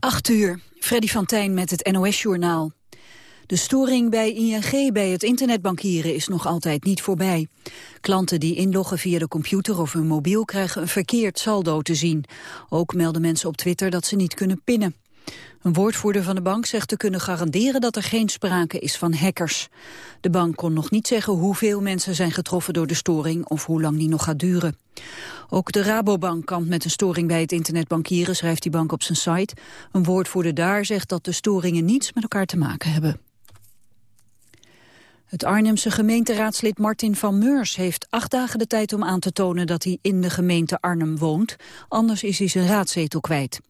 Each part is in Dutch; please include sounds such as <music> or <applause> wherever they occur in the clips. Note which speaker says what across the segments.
Speaker 1: 8 uur, Freddy van Tijn met het NOS-journaal. De storing bij ING bij het internetbankieren is nog altijd niet voorbij. Klanten die inloggen via de computer of hun mobiel krijgen een verkeerd saldo te zien. Ook melden mensen op Twitter dat ze niet kunnen pinnen. Een woordvoerder van de bank zegt te kunnen garanderen dat er geen sprake is van hackers. De bank kon nog niet zeggen hoeveel mensen zijn getroffen door de storing of hoe lang die nog gaat duren. Ook de Rabobank kampt met een storing bij het internetbankieren, schrijft die bank op zijn site. Een woordvoerder daar zegt dat de storingen niets met elkaar te maken hebben. Het Arnhemse gemeenteraadslid Martin van Meurs heeft acht dagen de tijd om aan te tonen dat hij in de gemeente Arnhem woont. Anders is hij zijn raadzetel kwijt.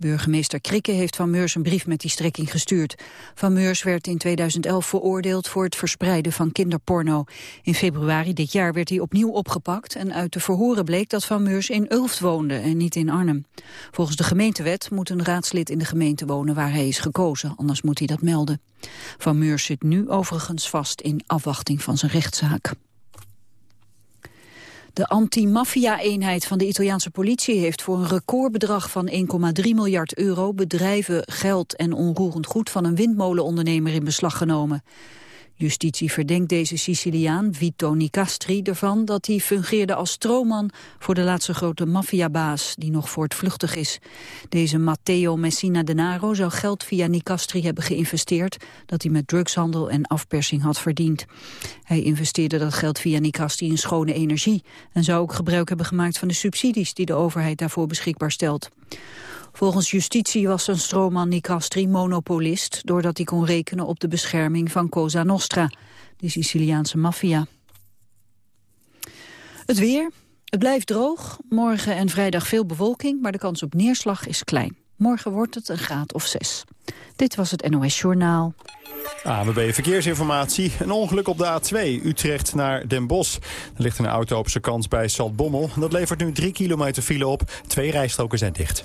Speaker 1: Burgemeester Krikke heeft Van Meurs een brief met die strekking gestuurd. Van Meurs werd in 2011 veroordeeld voor het verspreiden van kinderporno. In februari dit jaar werd hij opnieuw opgepakt... en uit de verhoren bleek dat Van Meurs in Ulft woonde en niet in Arnhem. Volgens de gemeentewet moet een raadslid in de gemeente wonen waar hij is gekozen. Anders moet hij dat melden. Van Meurs zit nu overigens vast in afwachting van zijn rechtszaak. De anti-maffia-eenheid van de Italiaanse politie heeft voor een recordbedrag van 1,3 miljard euro bedrijven, geld en onroerend goed van een windmolenondernemer in beslag genomen. Justitie verdenkt deze Siciliaan, Vito Nicastri, ervan dat hij fungeerde als stroomman voor de laatste grote maffiabaas, die nog voortvluchtig is. Deze Matteo Messina Denaro zou geld via Nicastri hebben geïnvesteerd, dat hij met drugshandel en afpersing had verdiend. Hij investeerde dat geld via Nicastri in schone energie en zou ook gebruik hebben gemaakt van de subsidies die de overheid daarvoor beschikbaar stelt. Volgens justitie was een stroomman Nicastri monopolist... doordat hij kon rekenen op de bescherming van Cosa Nostra, de Siciliaanse maffia. Het weer. Het blijft droog. Morgen en vrijdag veel bewolking, maar de kans op neerslag is klein. Morgen wordt het een graad of zes. Dit was het NOS Journaal.
Speaker 2: ANWB Verkeersinformatie. Een ongeluk op de A2 Utrecht naar Den Bosch. Er ligt een auto op zijn kant bij Saltbommel. Dat levert nu drie kilometer file op. Twee rijstroken zijn dicht.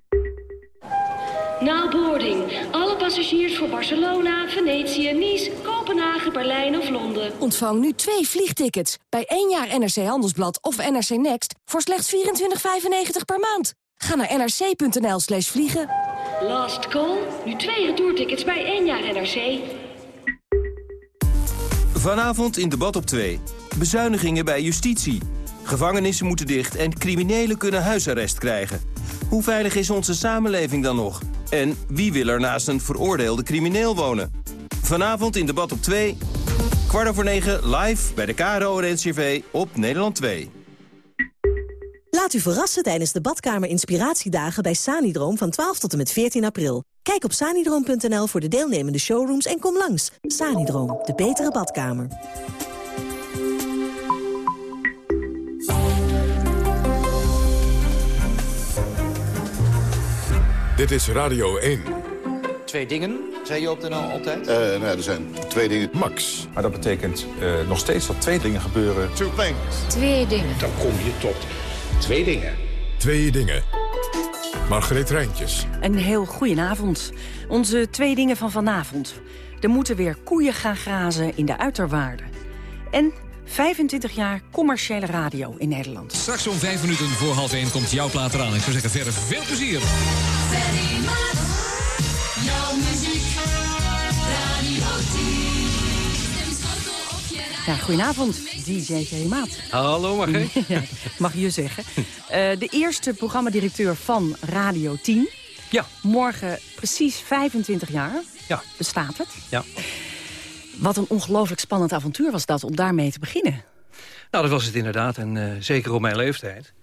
Speaker 3: Na boarding. Alle passagiers voor Barcelona, Venetië, Nice, Kopenhagen, Berlijn of Londen.
Speaker 4: Ontvang nu twee vliegtickets bij één jaar NRC Handelsblad of NRC Next voor slechts 24,95 per maand. Ga naar nrc.nl slash vliegen.
Speaker 3: Last call. Nu twee retourtickets bij één jaar NRC.
Speaker 5: Vanavond in debat op 2. Bezuinigingen bij justitie. Gevangenissen moeten dicht en criminelen kunnen huisarrest krijgen. Hoe veilig is onze samenleving dan nog? En wie wil er naast een veroordeelde crimineel wonen? Vanavond in debat op 2, kwart over 9 live bij de KRO en NCV op Nederland 2.
Speaker 6: Laat u verrassen tijdens de badkamer inspiratiedagen bij Sanidroom van 12 tot en met 14 april. Kijk op sanidroom.nl voor de deelnemende showrooms en kom langs. Sanidroom, de betere badkamer.
Speaker 7: Dit is Radio 1.
Speaker 8: Twee dingen, zei je op de NL altijd?
Speaker 9: Uh, nou, er zijn twee dingen.
Speaker 7: Max.
Speaker 10: Maar dat betekent uh, nog steeds dat twee dingen gebeuren.
Speaker 9: Two things.
Speaker 11: Twee dingen.
Speaker 12: Dan kom je tot twee dingen.
Speaker 7: Twee dingen. Margreet Rijntjes.
Speaker 13: Een heel goedenavond. Onze twee dingen van vanavond. Er moeten weer koeien gaan grazen in de uiterwaarden. En 25 jaar commerciële radio in Nederland.
Speaker 14: Straks om vijf minuten voor half één komt jouw plaat eraan. Ik zou zeggen verder veel plezier.
Speaker 11: Jouw muziek, Radio
Speaker 13: Ja, goedenavond, DJ J. Maat.
Speaker 15: Hallo, <laughs>
Speaker 13: ja, mag je zeggen. Uh, de eerste programmadirecteur van Radio 10.
Speaker 15: Ja.
Speaker 13: Morgen precies 25 jaar
Speaker 15: ja.
Speaker 13: bestaat het.
Speaker 15: Ja.
Speaker 13: Wat een ongelooflijk spannend avontuur was dat om daarmee te beginnen.
Speaker 15: Nou, dat was het inderdaad. En uh, zeker op mijn leeftijd.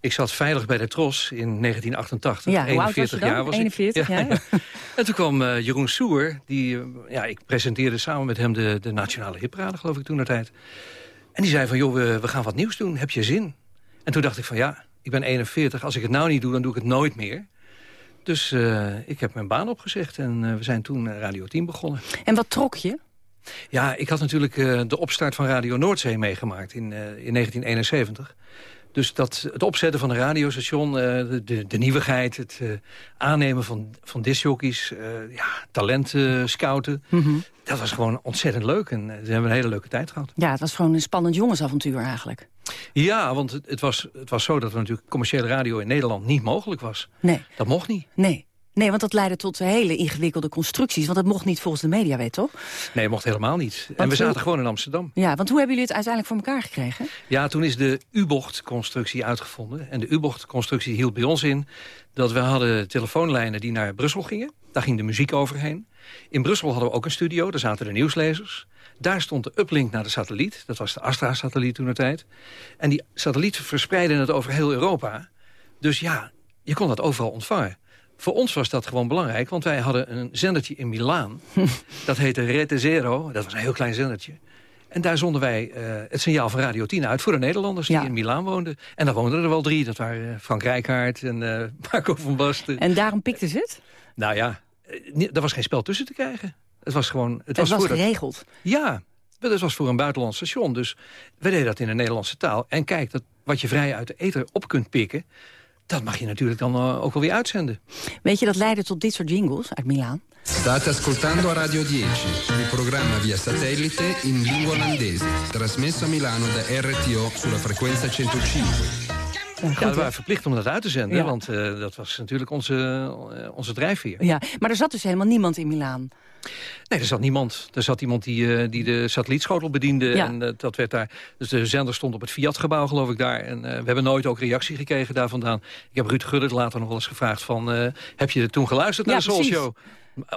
Speaker 15: Ik zat veilig bij de Tros in 1988.
Speaker 13: Ja,
Speaker 15: 41
Speaker 13: was
Speaker 15: jaar was
Speaker 13: 41,
Speaker 15: ik.
Speaker 13: Ja, ja.
Speaker 15: en toen kwam uh, Jeroen Soer. Die, uh, ja, ik presenteerde samen met hem de, de Nationale Hipparade, geloof ik, toen naar tijd. En die zei van, joh, we, we gaan wat nieuws doen. Heb je zin? En toen dacht ik van, ja, ik ben 41. Als ik het nou niet doe, dan doe ik het nooit meer. Dus eh, ik heb mijn baan opgezegd en eh, we zijn toen eh, Radio 10 begonnen.
Speaker 13: En wat trok je?
Speaker 15: Ja, ik had natuurlijk eh, de opstart van Radio Noordzee meegemaakt in, eh, in 1971. Dus dat, het opzetten van een radiostation, eh, de, de, nieuwigheid... het eh, aannemen van, van discjockeys, eh, ja, talenten scouten... dat was gewoon ontzettend leuk en we hebben een hele leuke tijd gehad.
Speaker 13: Ja, het was gewoon een spannend jongensavontuur eigenlijk.
Speaker 15: Ja, want het, het, was, het was zo dat er natuurlijk commerciële radio in Nederland niet mogelijk was.
Speaker 13: Nee.
Speaker 15: Dat mocht niet.
Speaker 13: Nee. Nee, want dat leidde tot hele ingewikkelde constructies. Want dat mocht niet volgens de mediawet, toch?
Speaker 15: Nee, mocht helemaal niet. en we zaten
Speaker 13: hoe-
Speaker 15: gewoon in Amsterdam.
Speaker 13: Ja, want hoe hebben jullie het uiteindelijk voor elkaar gekregen?
Speaker 15: Ja, toen is de U-bocht-constructie uitgevonden. En de U-bocht-constructie hield bij ons in dat we hadden telefoonlijnen die naar Brussel gingen. Daar ging de muziek overheen. In Brussel hadden we ook een studio, daar zaten de nieuwslezers. Daar stond de uplink naar de satelliet. Dat was de Astra-satelliet toen de tijd. En die satelliet verspreidde het over heel Europa. Dus ja, je kon dat overal ontvangen. Voor ons was dat gewoon belangrijk, want wij hadden een zendertje in Milaan. <laughs> dat heette Rete Zero, dat was een heel klein zendertje. En daar zonden wij eh, het signaal van Radio 10 uit voor de Nederlanders die in Milaan woonden. En daar woonden er wel drie. Dat waren eh, Frank Rijkaard en eh, <laughs> Marco van Basten.
Speaker 13: En daarom pikten ze het?
Speaker 15: Nou ja, er was geen spel tussen te krijgen. Het was gewoon... Het,
Speaker 13: Het was
Speaker 15: dat-
Speaker 13: geregeld.
Speaker 15: Ja, dat was voor een buitenlands station. Dus wij deden dat in de Nederlandse taal. En kijk, dat, wat je vrij uit de ether op kunt pikken... dat mag je natuurlijk dan eh, ook wel weer uitzenden.
Speaker 13: Weet je, dat leidde tot dit soort jingles uit Milaan.
Speaker 9: State ascoltando Radio 10, il programma via satellite in lingua olandese, trasmesso a Milano da RTO sulla frequenza 105.
Speaker 15: Ja, we waren verplicht om dat uit te zenden.
Speaker 13: Ja.
Speaker 15: Want eh, dat was natuurlijk onze, eh, onze drijfveer.
Speaker 13: Ja, maar er zat dus helemaal niemand in Milaan.
Speaker 15: Nee, er zat niemand. Er zat iemand die, eh, die de satellietschotel bediende.
Speaker 13: Ja.
Speaker 15: En dat werd daar. Dus de zender stond op het Fiat-gebouw, geloof ik, daar. En we hebben nooit ook reactie gekregen daar vandaan. Ik heb Ruud Gullit later nog wel eens gevraagd van... heb je toen geluisterd naar de Soul. Show?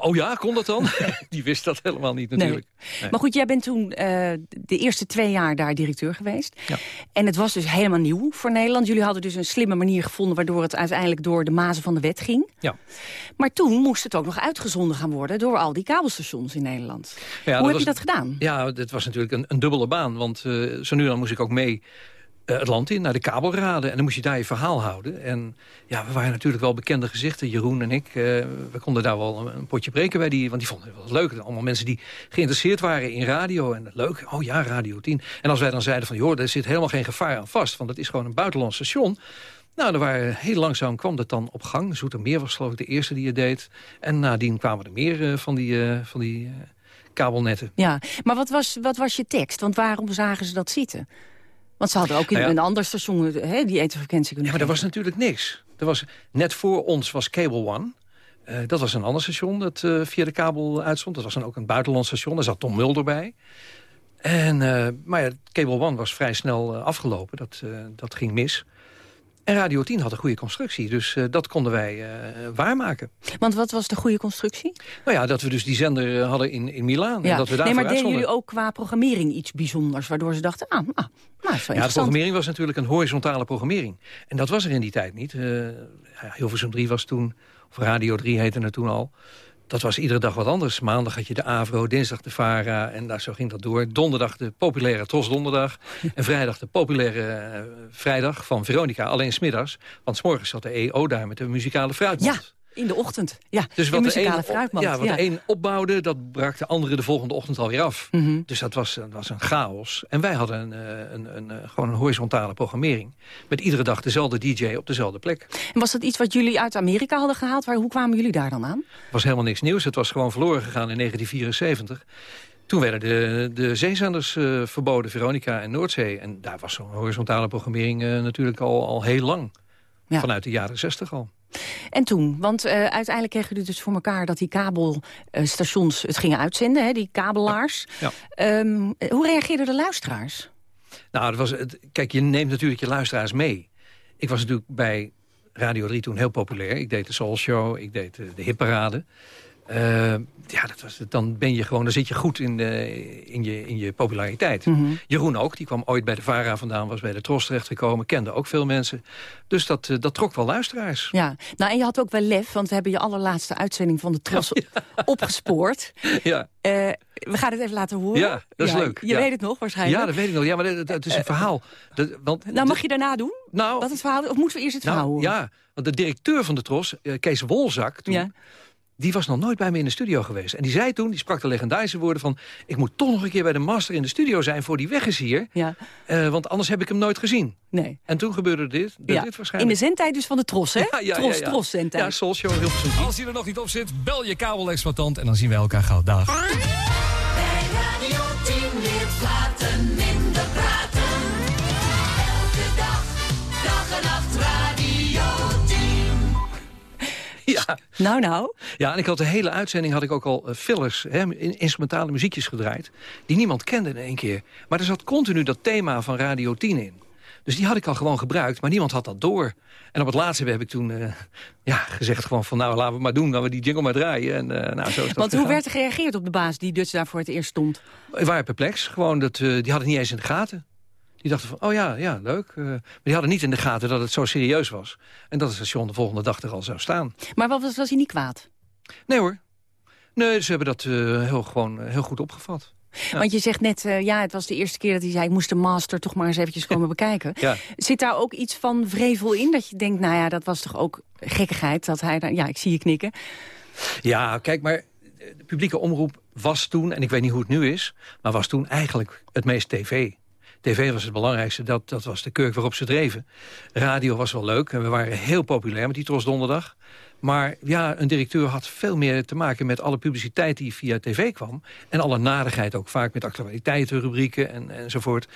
Speaker 15: Oh ja, kon dat dan? <laughs> die wist dat helemaal niet natuurlijk. Nee.
Speaker 13: Maar goed, jij bent toen eh, de eerste twee jaar daar directeur geweest.
Speaker 15: Ja.
Speaker 13: En het was dus helemaal nieuw voor Nederland. Jullie hadden dus een slimme manier gevonden... waardoor het uiteindelijk door de mazen van de wet ging.
Speaker 15: Ja.
Speaker 13: Maar toen moest het ook nog uitgezonden gaan worden... door al die kabelstations in Nederland.
Speaker 15: Ja,
Speaker 13: Hoe heb
Speaker 15: was-
Speaker 13: je dat gedaan?
Speaker 15: Ja, dit was natuurlijk een, een dubbele baan. Want eh, zo nu dan moest ik ook mee het land in, naar de kabelraden. En dan moest je daar je verhaal houden. En ja, we waren natuurlijk wel bekende gezichten, Jeroen en ik. eh, we konden daar wel een, potje breken bij die, want die vonden het wel leuk. Allemaal mensen die geïnteresseerd waren in radio. En leuk, oh ja, Radio 10. En als wij dan zeiden van, joh, er zit helemaal geen gevaar aan vast. Want het is gewoon een buitenlands station. Nou, er waren, heel langzaam kwam dat dan op gang. Zoetermeer was geloof ik de eerste die het deed. En nadien kwamen er meer eh, van die, eh, van die eh, kabelnetten.
Speaker 13: Ja, maar wat was, wat was je tekst? Want waarom zagen ze dat zitten? Want ze hadden ook in
Speaker 15: Nou ja.
Speaker 13: een ander station hè, die etenfrequentie kunnen
Speaker 15: Ja, maar er was natuurlijk niks. Er was, net voor ons was Cable One. Eh, dat was een ander station dat eh, via de kabel uitstond. Dat was dan ook een buitenlands station. Daar zat Tom Mulder bij. En, eh, maar ja, Cable One was vrij snel afgelopen. Dat, dat ging mis. En Radio 10 had een goede constructie. Dus eh, dat konden wij eh, waarmaken.
Speaker 13: Want wat was de goede constructie?
Speaker 15: Nou ja, dat we dus die zender eh, hadden in, in Milaan. En dat we
Speaker 13: nee, maar deden jullie ook qua programmering iets bijzonders... waardoor ze dachten, ah, ah nou, is wel
Speaker 15: Ja, de programmering was natuurlijk een horizontale programmering. En dat was er in die tijd niet. Hilversum 3 was toen, of Radio 3 heette het toen al. Dat was iedere dag wat anders. Maandag had je de AVRO, dinsdag de VARA en daar, zo ging dat door. Donderdag de populaire Tros Donderdag. <laughs> en vrijdag de populaire eh, vrijdag van Veronica, alleen smiddags. Want 's morgens zat de EO daar met de muzikale fruitmand.
Speaker 13: Ja, in de ochtend. Ja,
Speaker 15: Dus wat de
Speaker 13: muzikale
Speaker 15: een, ja, wat de een opbouwde, dat brak de andere de volgende ochtend alweer af.
Speaker 13: Mhm.
Speaker 15: Dus dat was, dat was een chaos. En wij hadden een, eh, een, een, eh, gewoon een horizontale programmering. Met iedere dag dezelfde DJ op dezelfde plek.
Speaker 13: En was dat iets wat jullie uit Amerika hadden gehaald? Waar, hoe kwamen jullie daar dan aan?
Speaker 15: Het was helemaal niks nieuws. Het was gewoon verloren gegaan in 1974. Toen werden de, de zeezenders eh, verboden, Veronica en Noordzee. En daar was zo'n horizontale programmering natuurlijk al, al heel lang. Vanuit de jaren 60 al.
Speaker 13: En toen? Want eh, uiteindelijk kregen jullie dus voor elkaar... dat die kabelstations het gingen uitzenden, hè, die kabelaars.
Speaker 15: Ja.
Speaker 13: Ehm, hoe reageerden de luisteraars?
Speaker 15: Nou, dat was het, kijk, je neemt natuurlijk je luisteraars mee. Ik was natuurlijk bij Radio 3 toen heel populair. Ik deed de Soul Show, ik deed de, de hitparade. Eh, ja, dat was, dan ben je gewoon, dan zit je goed in, de, in, je, in je populariteit.
Speaker 13: Mhm.
Speaker 15: Jeroen ook, die kwam ooit bij de VARA vandaan, was bij de Tros terechtgekomen, kende ook veel mensen. Dus dat, eh, dat trok wel luisteraars.
Speaker 13: Ja, nou en je had ook wel lef, want we hebben je allerlaatste uitzending van de Tros <laughs> opgespoord. <laughs>
Speaker 15: Ja.
Speaker 13: Eh, we gaan het even laten horen.
Speaker 15: Ja, dat is leuk.
Speaker 13: Je
Speaker 15: Ja.
Speaker 13: weet het nog waarschijnlijk.
Speaker 15: Ja, dat weet ik nog. Ja, maar het, het is een verhaal. Dat, want,
Speaker 13: Nou, mag je daarna doen?
Speaker 15: Nou,
Speaker 13: Wat het verhaal, of moeten we eerst het verhaal
Speaker 15: nou,
Speaker 13: horen?
Speaker 15: ja, want de directeur van de Tros, eh, Kees Wolzak, toen. Die was nog nooit bij me in de studio geweest. En die zei toen, die sprak de legendarische woorden van... ik moet toch nog een keer bij de master in de studio zijn voor die weg is hier.
Speaker 13: Ja.
Speaker 15: Eh, want anders heb ik hem nooit gezien.
Speaker 13: Nee.
Speaker 15: En toen gebeurde dit, dit,
Speaker 13: Ja.
Speaker 15: dit
Speaker 13: In
Speaker 15: waarschijnlijk.
Speaker 13: de zendtijd dus van de Tros, hè? <laughs>
Speaker 15: Ja, ja,
Speaker 13: tros,
Speaker 15: ja, ja.
Speaker 13: Tros zendtijd.
Speaker 15: Ja, Soulshow, Hilversum 3.
Speaker 14: Als hij er nog niet op zit, bel je kabelexploitant en dan zien wij elkaar gauw. Dag.
Speaker 11: Bij Radio 10 weer <laughs>
Speaker 15: Ja.
Speaker 13: Nou, nou.
Speaker 15: Ja, en ik had de hele uitzending had ik ook al eh, fillers, hè, in- instrumentale muziekjes gedraaid, die niemand kende in één keer. Maar er zat continu dat thema van Radio 10 in. Dus die had ik al gewoon gebruikt, maar niemand had dat door. En op het laatste heb ik toen eh, ja, gezegd gewoon van... nou, laten we maar doen, laten we die jingle maar draaien. En, eh, nou, zo is dat
Speaker 13: Want hoe werd er gereageerd op de baas die dus daar voor het eerst stond?
Speaker 15: We waren perplex, gewoon dat, die hadden het niet eens in de gaten. Die dachten van, oh ja, ja, leuk. eh, maar die hadden niet in de gaten dat het zo serieus was. En dat het station de volgende dag er al zou staan.
Speaker 13: Maar wat was, was hij niet kwaad?
Speaker 15: Nee hoor. Nee, ze hebben dat eh, heel, gewoon, eh, heel goed opgevat. Ja.
Speaker 13: Want je zegt net, ja, het was de eerste keer dat hij zei... ik moest de master toch maar eens eventjes <laughs> komen bekijken.
Speaker 15: Ja.
Speaker 13: Zit daar ook iets van vrevel in? Dat je denkt, nou ja, dat was toch ook gekkigheid? Dat hij daar, ja, ik zie je knikken.
Speaker 15: Ja, kijk, maar de publieke omroep was toen... en ik weet niet hoe het nu is... maar was toen eigenlijk het meest tv. TV was het belangrijkste, dat, dat was de kurk waarop ze dreven. Radio was wel leuk en we waren heel populair met die Tros Donderdag. Maar ja, een directeur had veel meer te maken met alle publiciteit die via tv kwam. En alle narigheid ook vaak met actualiteiten, rubrieken en, enzovoort.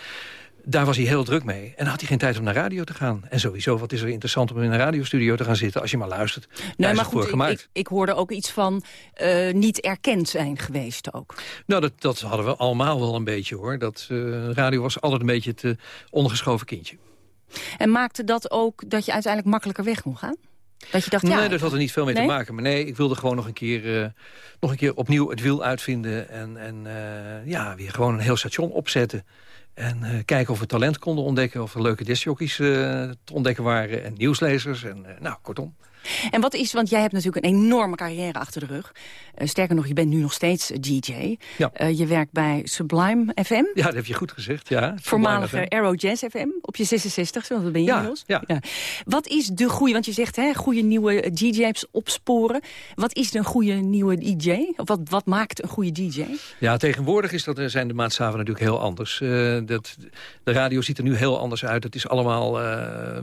Speaker 15: Daar was hij heel druk mee. En had hij geen tijd om naar radio te gaan. En sowieso, wat is er interessant om in een radiostudio te gaan zitten... als je maar luistert.
Speaker 13: Nee, maar goed, ik, ik, ik hoorde ook iets van eh, niet erkend zijn geweest ook.
Speaker 15: Nou, dat, dat hadden we allemaal wel een beetje, hoor. Dat eh, radio was altijd een beetje het eh, ondergeschoven kindje.
Speaker 13: En maakte dat ook dat je uiteindelijk makkelijker weg kon gaan? Dat je dacht, ja...
Speaker 15: nee, dat had er niet veel mee
Speaker 13: Nee?
Speaker 15: te maken. Maar nee, ik wilde gewoon nog een keer, nog een keer opnieuw het wiel uitvinden. En, en ja, weer gewoon een heel station opzetten. En eh, kijken of we talent konden ontdekken. Of er leuke discjockeys eh, te ontdekken waren. En nieuwslezers. En eh, nou, kortom.
Speaker 13: En wat is, want jij hebt natuurlijk een enorme carrière achter de rug. Eh, sterker nog, je bent nu nog steeds DJ.
Speaker 15: Ja.
Speaker 13: Eh, je werkt bij Sublime FM.
Speaker 15: Ja, dat heb je goed gezegd. Ja,
Speaker 13: Voormalige. Aero Jazz FM op je 66, zo dat ben je
Speaker 15: Ja,
Speaker 13: inmiddels.
Speaker 15: ja.
Speaker 13: Wat is de goede, want je zegt hè, goede nieuwe DJ's opsporen. Wat is een goede nieuwe DJ? Of wat, wat maakt een goede DJ?
Speaker 15: Ja, tegenwoordig is dat, eh, zijn de maatstaven natuurlijk heel anders. Dat, de radio ziet er nu heel anders uit. Het is allemaal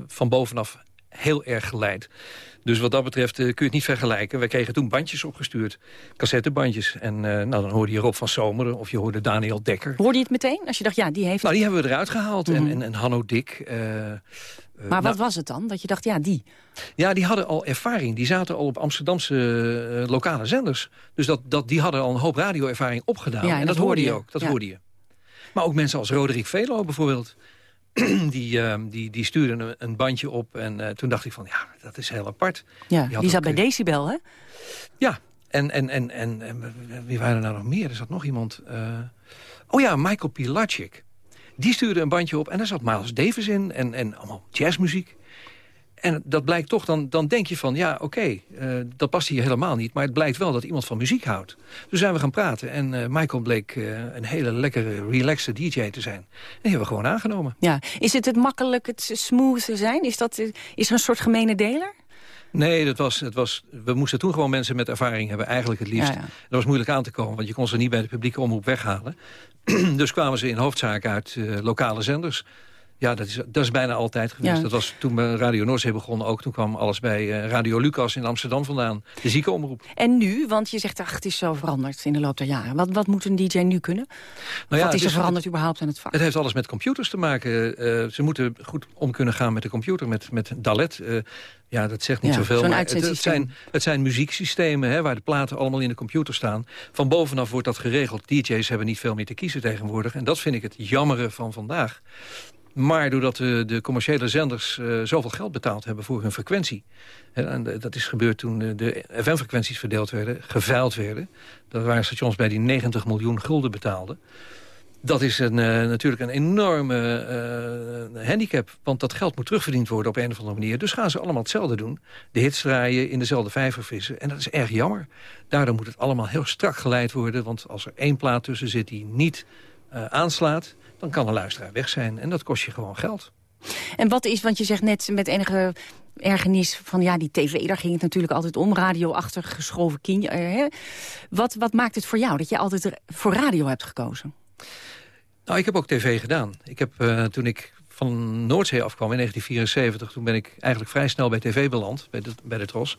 Speaker 15: van bovenaf heel erg geleid. Dus wat dat betreft eh, kun je het niet vergelijken. Wij kregen toen bandjes opgestuurd, cassettebandjes. En eh, nou, dan hoorde je Rob van Zomeren of je hoorde Daniel Dekker.
Speaker 13: Hoorde je het meteen? Als je dacht, ja, die heeft
Speaker 15: Nou, die hebben we eruit gehaald.
Speaker 13: Mhm.
Speaker 15: En, en, en Hanno Dik. eh,
Speaker 13: Maar
Speaker 15: nou,
Speaker 13: wat was het dan? Dat je dacht, ja, die.
Speaker 15: ja, die hadden al ervaring. Die zaten al op Amsterdamse lokale zenders. Dus dat, dat, die hadden al een hoop radioervaring opgedaan.
Speaker 13: Ja,
Speaker 15: en, dat, hoorde je ook. Dat
Speaker 13: Ja.
Speaker 15: hoorde je. Maar ook mensen als Roderick Velo bijvoorbeeld. <clears throat> die, eh, die, die stuurden een, een bandje op. En eh, toen dacht ik van, ja, dat is heel apart.
Speaker 13: Ja, die zat bij
Speaker 15: eh,
Speaker 13: Decibel, hè?
Speaker 15: Ja, en, en, en, en, en wie waren er nou nog meer? Er zat nog iemand... eh, oh ja, Michael Pilacic. Die stuurde een bandje op en daar zat Miles Davis in. En, en allemaal jazzmuziek. En dat blijkt toch, dan, dan denk je van, ja, oké, eh, dat past hier helemaal niet. Maar het blijkt wel dat iemand van muziek houdt. Dus zijn we gaan praten en eh, Michael bleek eh, een hele lekkere, relaxte DJ te zijn. En die hebben we gewoon aangenomen.
Speaker 13: Ja. Is het het makkelijk, het smooth zijn? Is, dat, is er een soort gemene deler?
Speaker 15: Nee, dat was, het was, we moesten toen gewoon mensen met ervaring hebben, eigenlijk het liefst.
Speaker 13: Ja, ja.
Speaker 15: Dat was moeilijk aan te komen, want je kon ze niet bij de publieke omroep weghalen. <clears throat> dus kwamen ze in hoofdzaak uit lokale zenders. Ja, dat is, dat is bijna altijd geweest.
Speaker 13: Ja.
Speaker 15: Dat was toen Radio Noordzee begonnen ook. Toen kwam alles bij eh, Radio Lucas in Amsterdam vandaan. De ziekenomroep.
Speaker 13: En nu, want je zegt, ach, het is zo veranderd in de loop der jaren. Wat, wat moet een DJ nu kunnen?
Speaker 15: Nou ja,
Speaker 13: wat is er
Speaker 15: is-
Speaker 13: veranderd überhaupt aan het vak?
Speaker 15: Het heeft alles met computers te maken. Eh, ze moeten goed om kunnen gaan met de computer, met, met Dalet. Eh, ja, dat zegt niet
Speaker 13: Ja,
Speaker 15: zoveel. Maar het, het, zijn, het zijn muzieksystemen hè, waar de platen allemaal in de computer staan. Van bovenaf wordt dat geregeld. DJ's hebben niet veel meer te kiezen tegenwoordig. En dat vind ik het jammere van vandaag. Maar doordat de, de commerciële zenders uh, zoveel geld betaald hebben voor hun frequentie... En dat is gebeurd toen de, FM-frequenties verdeeld werden, geveild werden... dat waren stations bij die 90 miljoen gulden betaalden... Dat is een, uh, natuurlijk een enorme uh, handicap. Want dat geld moet terugverdiend worden op een of andere manier. Dus gaan ze allemaal hetzelfde doen. De hits draaien, in dezelfde vijver vissen. En dat is erg jammer. Daardoor moet het allemaal heel strak geleid worden. Want als er één plaat tussen zit die niet aanslaat... dan kan een luisteraar weg zijn. En dat kost je gewoon geld.
Speaker 13: En wat is, want je zegt net met enige ergernis van ja, die tv, daar ging het natuurlijk altijd om. Radio-achtig geschoven kindje. Wat, wat maakt het voor jou dat je altijd voor radio hebt gekozen?
Speaker 15: Nou, ik heb ook tv gedaan. Ik heb, uh, toen ik van Noordzee afkwam in 1974... toen ben ik eigenlijk vrij snel bij tv beland, bij de, bij de Tros.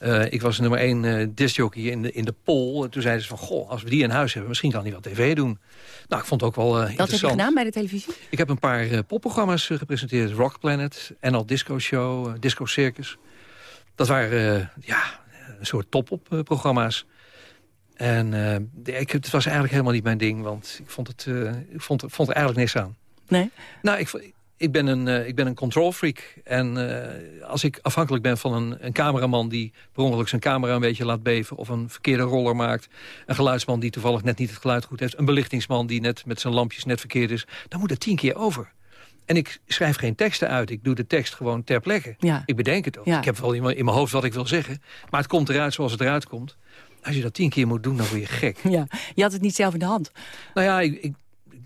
Speaker 15: Uh, ik was nummer één uh, discjockey in de, in de poll. Toen zeiden ze van, goh, als we die in huis hebben... misschien kan die wel tv doen. Nou, ik vond het ook wel uh, interessant.
Speaker 13: Wat heb je gedaan bij de televisie?
Speaker 15: Ik heb een paar popprogramma's gepresenteerd. Rock Planet, NL Disco Show, Disco Circus. Dat waren ja, een soort top-op programma's. En ik, het was eigenlijk helemaal niet mijn ding, want ik vond, het, ik vond, vond er eigenlijk niks aan.
Speaker 13: Nee?
Speaker 15: Nou, ik, ik, ben, een, uh, ik ben een control freak. En als ik afhankelijk ben van een, een cameraman die per ongeluk zijn camera een beetje laat beven... of een verkeerde roller maakt, een geluidsman die toevallig net niet het geluid goed heeft... een belichtingsman die net met zijn lampjes net verkeerd is... dan moet er tien keer over. En ik schrijf geen teksten uit. Ik doe de tekst gewoon ter plekke.
Speaker 13: Ja.
Speaker 15: Ik bedenk het ook. Ja. Ik heb wel in mijn, in mijn hoofd wat ik wil zeggen. Maar het komt eruit zoals het eruit komt. Als je dat tien keer moet doen, dan word je gek.
Speaker 13: Ja, je had het niet zelf in de hand.
Speaker 15: Nou ja, ik, ik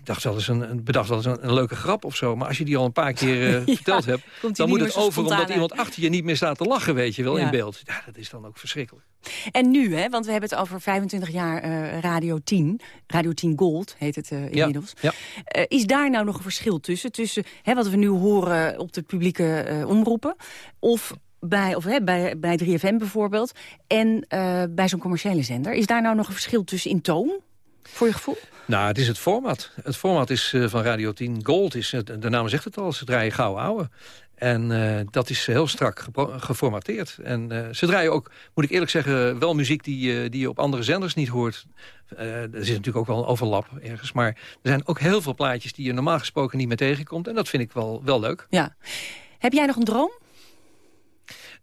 Speaker 15: dacht wel eens een, bedacht wel eens een, een, leuke grap of zo. Maar als je die al een paar keer uh, <laughs> ja, verteld hebt... dan moet het over omdat iemand achter je niet meer staat te lachen, weet je wel, ja. in beeld. Ja, dat is dan ook verschrikkelijk.
Speaker 13: En nu, hè, want we hebben het over 25 jaar uh, Radio 10. Radio 10 Gold heet het uh, inmiddels.
Speaker 15: Ja,
Speaker 13: ja. is daar nou nog een verschil tussen? Tussen hè, wat we nu horen op de publieke omroepen... of bij, of, hè, bij, bij 3FM bijvoorbeeld... en bij zo'n commerciële zender. Is daar nou nog een verschil tussen in toon, voor je gevoel?
Speaker 15: Nou, het is het format. Het format is, uh, van Radio 10 Gold. Is, de naam zegt het al, ze draaien gauw ouwe. En uh, dat is heel strak geformateerd. En ze draaien ook, moet ik eerlijk zeggen, wel muziek die, die je op andere zenders niet hoort. er zit natuurlijk ook wel een overlap ergens. Maar er zijn ook heel veel plaatjes die je normaal gesproken niet meer tegenkomt. En dat vind ik wel, wel leuk.
Speaker 13: Ja. Heb jij nog een droom?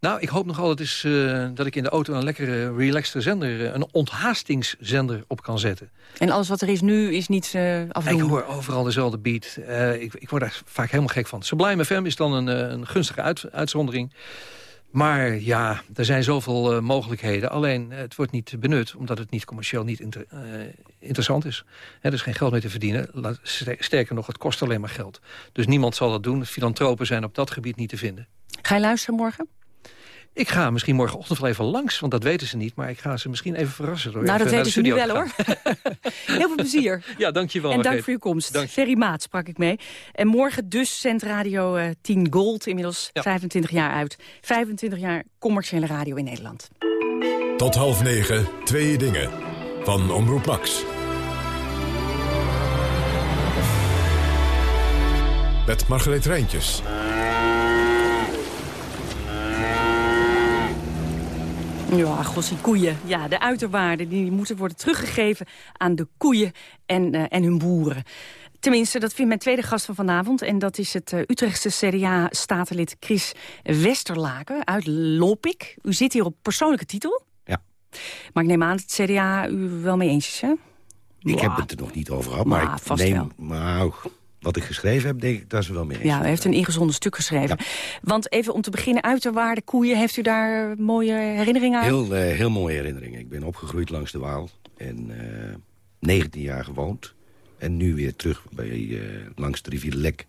Speaker 15: Nou, ik hoop nog altijd eens, uh, dat ik in de auto een lekkere, relaxte zender... Uh, een onthaastingszender op kan zetten.
Speaker 13: En alles wat er is nu is niet uh, afdoen?
Speaker 15: Ik hoor overal dezelfde beat. ik, ik word daar vaak helemaal gek van. Sublime FM is dan een, een gunstige uit, uitzondering. Maar ja, er zijn zoveel mogelijkheden. Alleen, het wordt niet benut, omdat het niet commercieel niet inter, interessant is. er is geen geld mee te verdienen. Sterker nog, het kost alleen maar geld. Dus niemand zal dat doen. Filantropen zijn op dat gebied niet te vinden.
Speaker 13: Ga je luisteren morgen?
Speaker 15: Ik ga misschien morgenochtend wel even langs, want dat weten ze niet. Maar ik ga ze misschien even verrassen. Door
Speaker 13: nou, dat
Speaker 15: weten
Speaker 13: ze nu wel, hoor. <laughs> Heel veel plezier. <laughs>
Speaker 15: Ja, dankjewel.
Speaker 13: En dank voor uw komst.
Speaker 15: Dank.
Speaker 13: Ferry Maat sprak ik mee. En morgen dus zendt Radio uh, 10 Gold, inmiddels ja. 25 jaar uit. 25 jaar commerciële radio in Nederland.
Speaker 7: Tot half negen, twee dingen. Van Omroep Max. Met Margreet Rijntjes.
Speaker 13: Ja, gossie koeien. Ja, de uiterwaarden die moeten worden teruggegeven aan de koeien en, uh, en hun boeren. Tenminste, dat vindt mijn tweede gast van vanavond. En dat is het uh, Utrechtse CDA-statenlid Chris Westerlaken uit Lopik. U zit hier op persoonlijke titel.
Speaker 16: Ja.
Speaker 13: Maar ik neem aan dat het CDA u wel mee eens is, hè?
Speaker 16: Ik wow. heb het er nog niet over gehad, maar, maar ik neem... Wel. Maar wat ik geschreven heb, denk ik dat ze wel mee eens
Speaker 13: Ja, u heeft een ingezonden stuk geschreven. Ja. Want even om te beginnen, uiterwaarde koeien, heeft u daar mooie herinneringen aan?
Speaker 16: Heel, uh, heel mooie herinneringen. Ik ben opgegroeid langs de Waal en uh, 19 jaar gewoond. En nu weer terug bij, uh, langs de rivier Lek.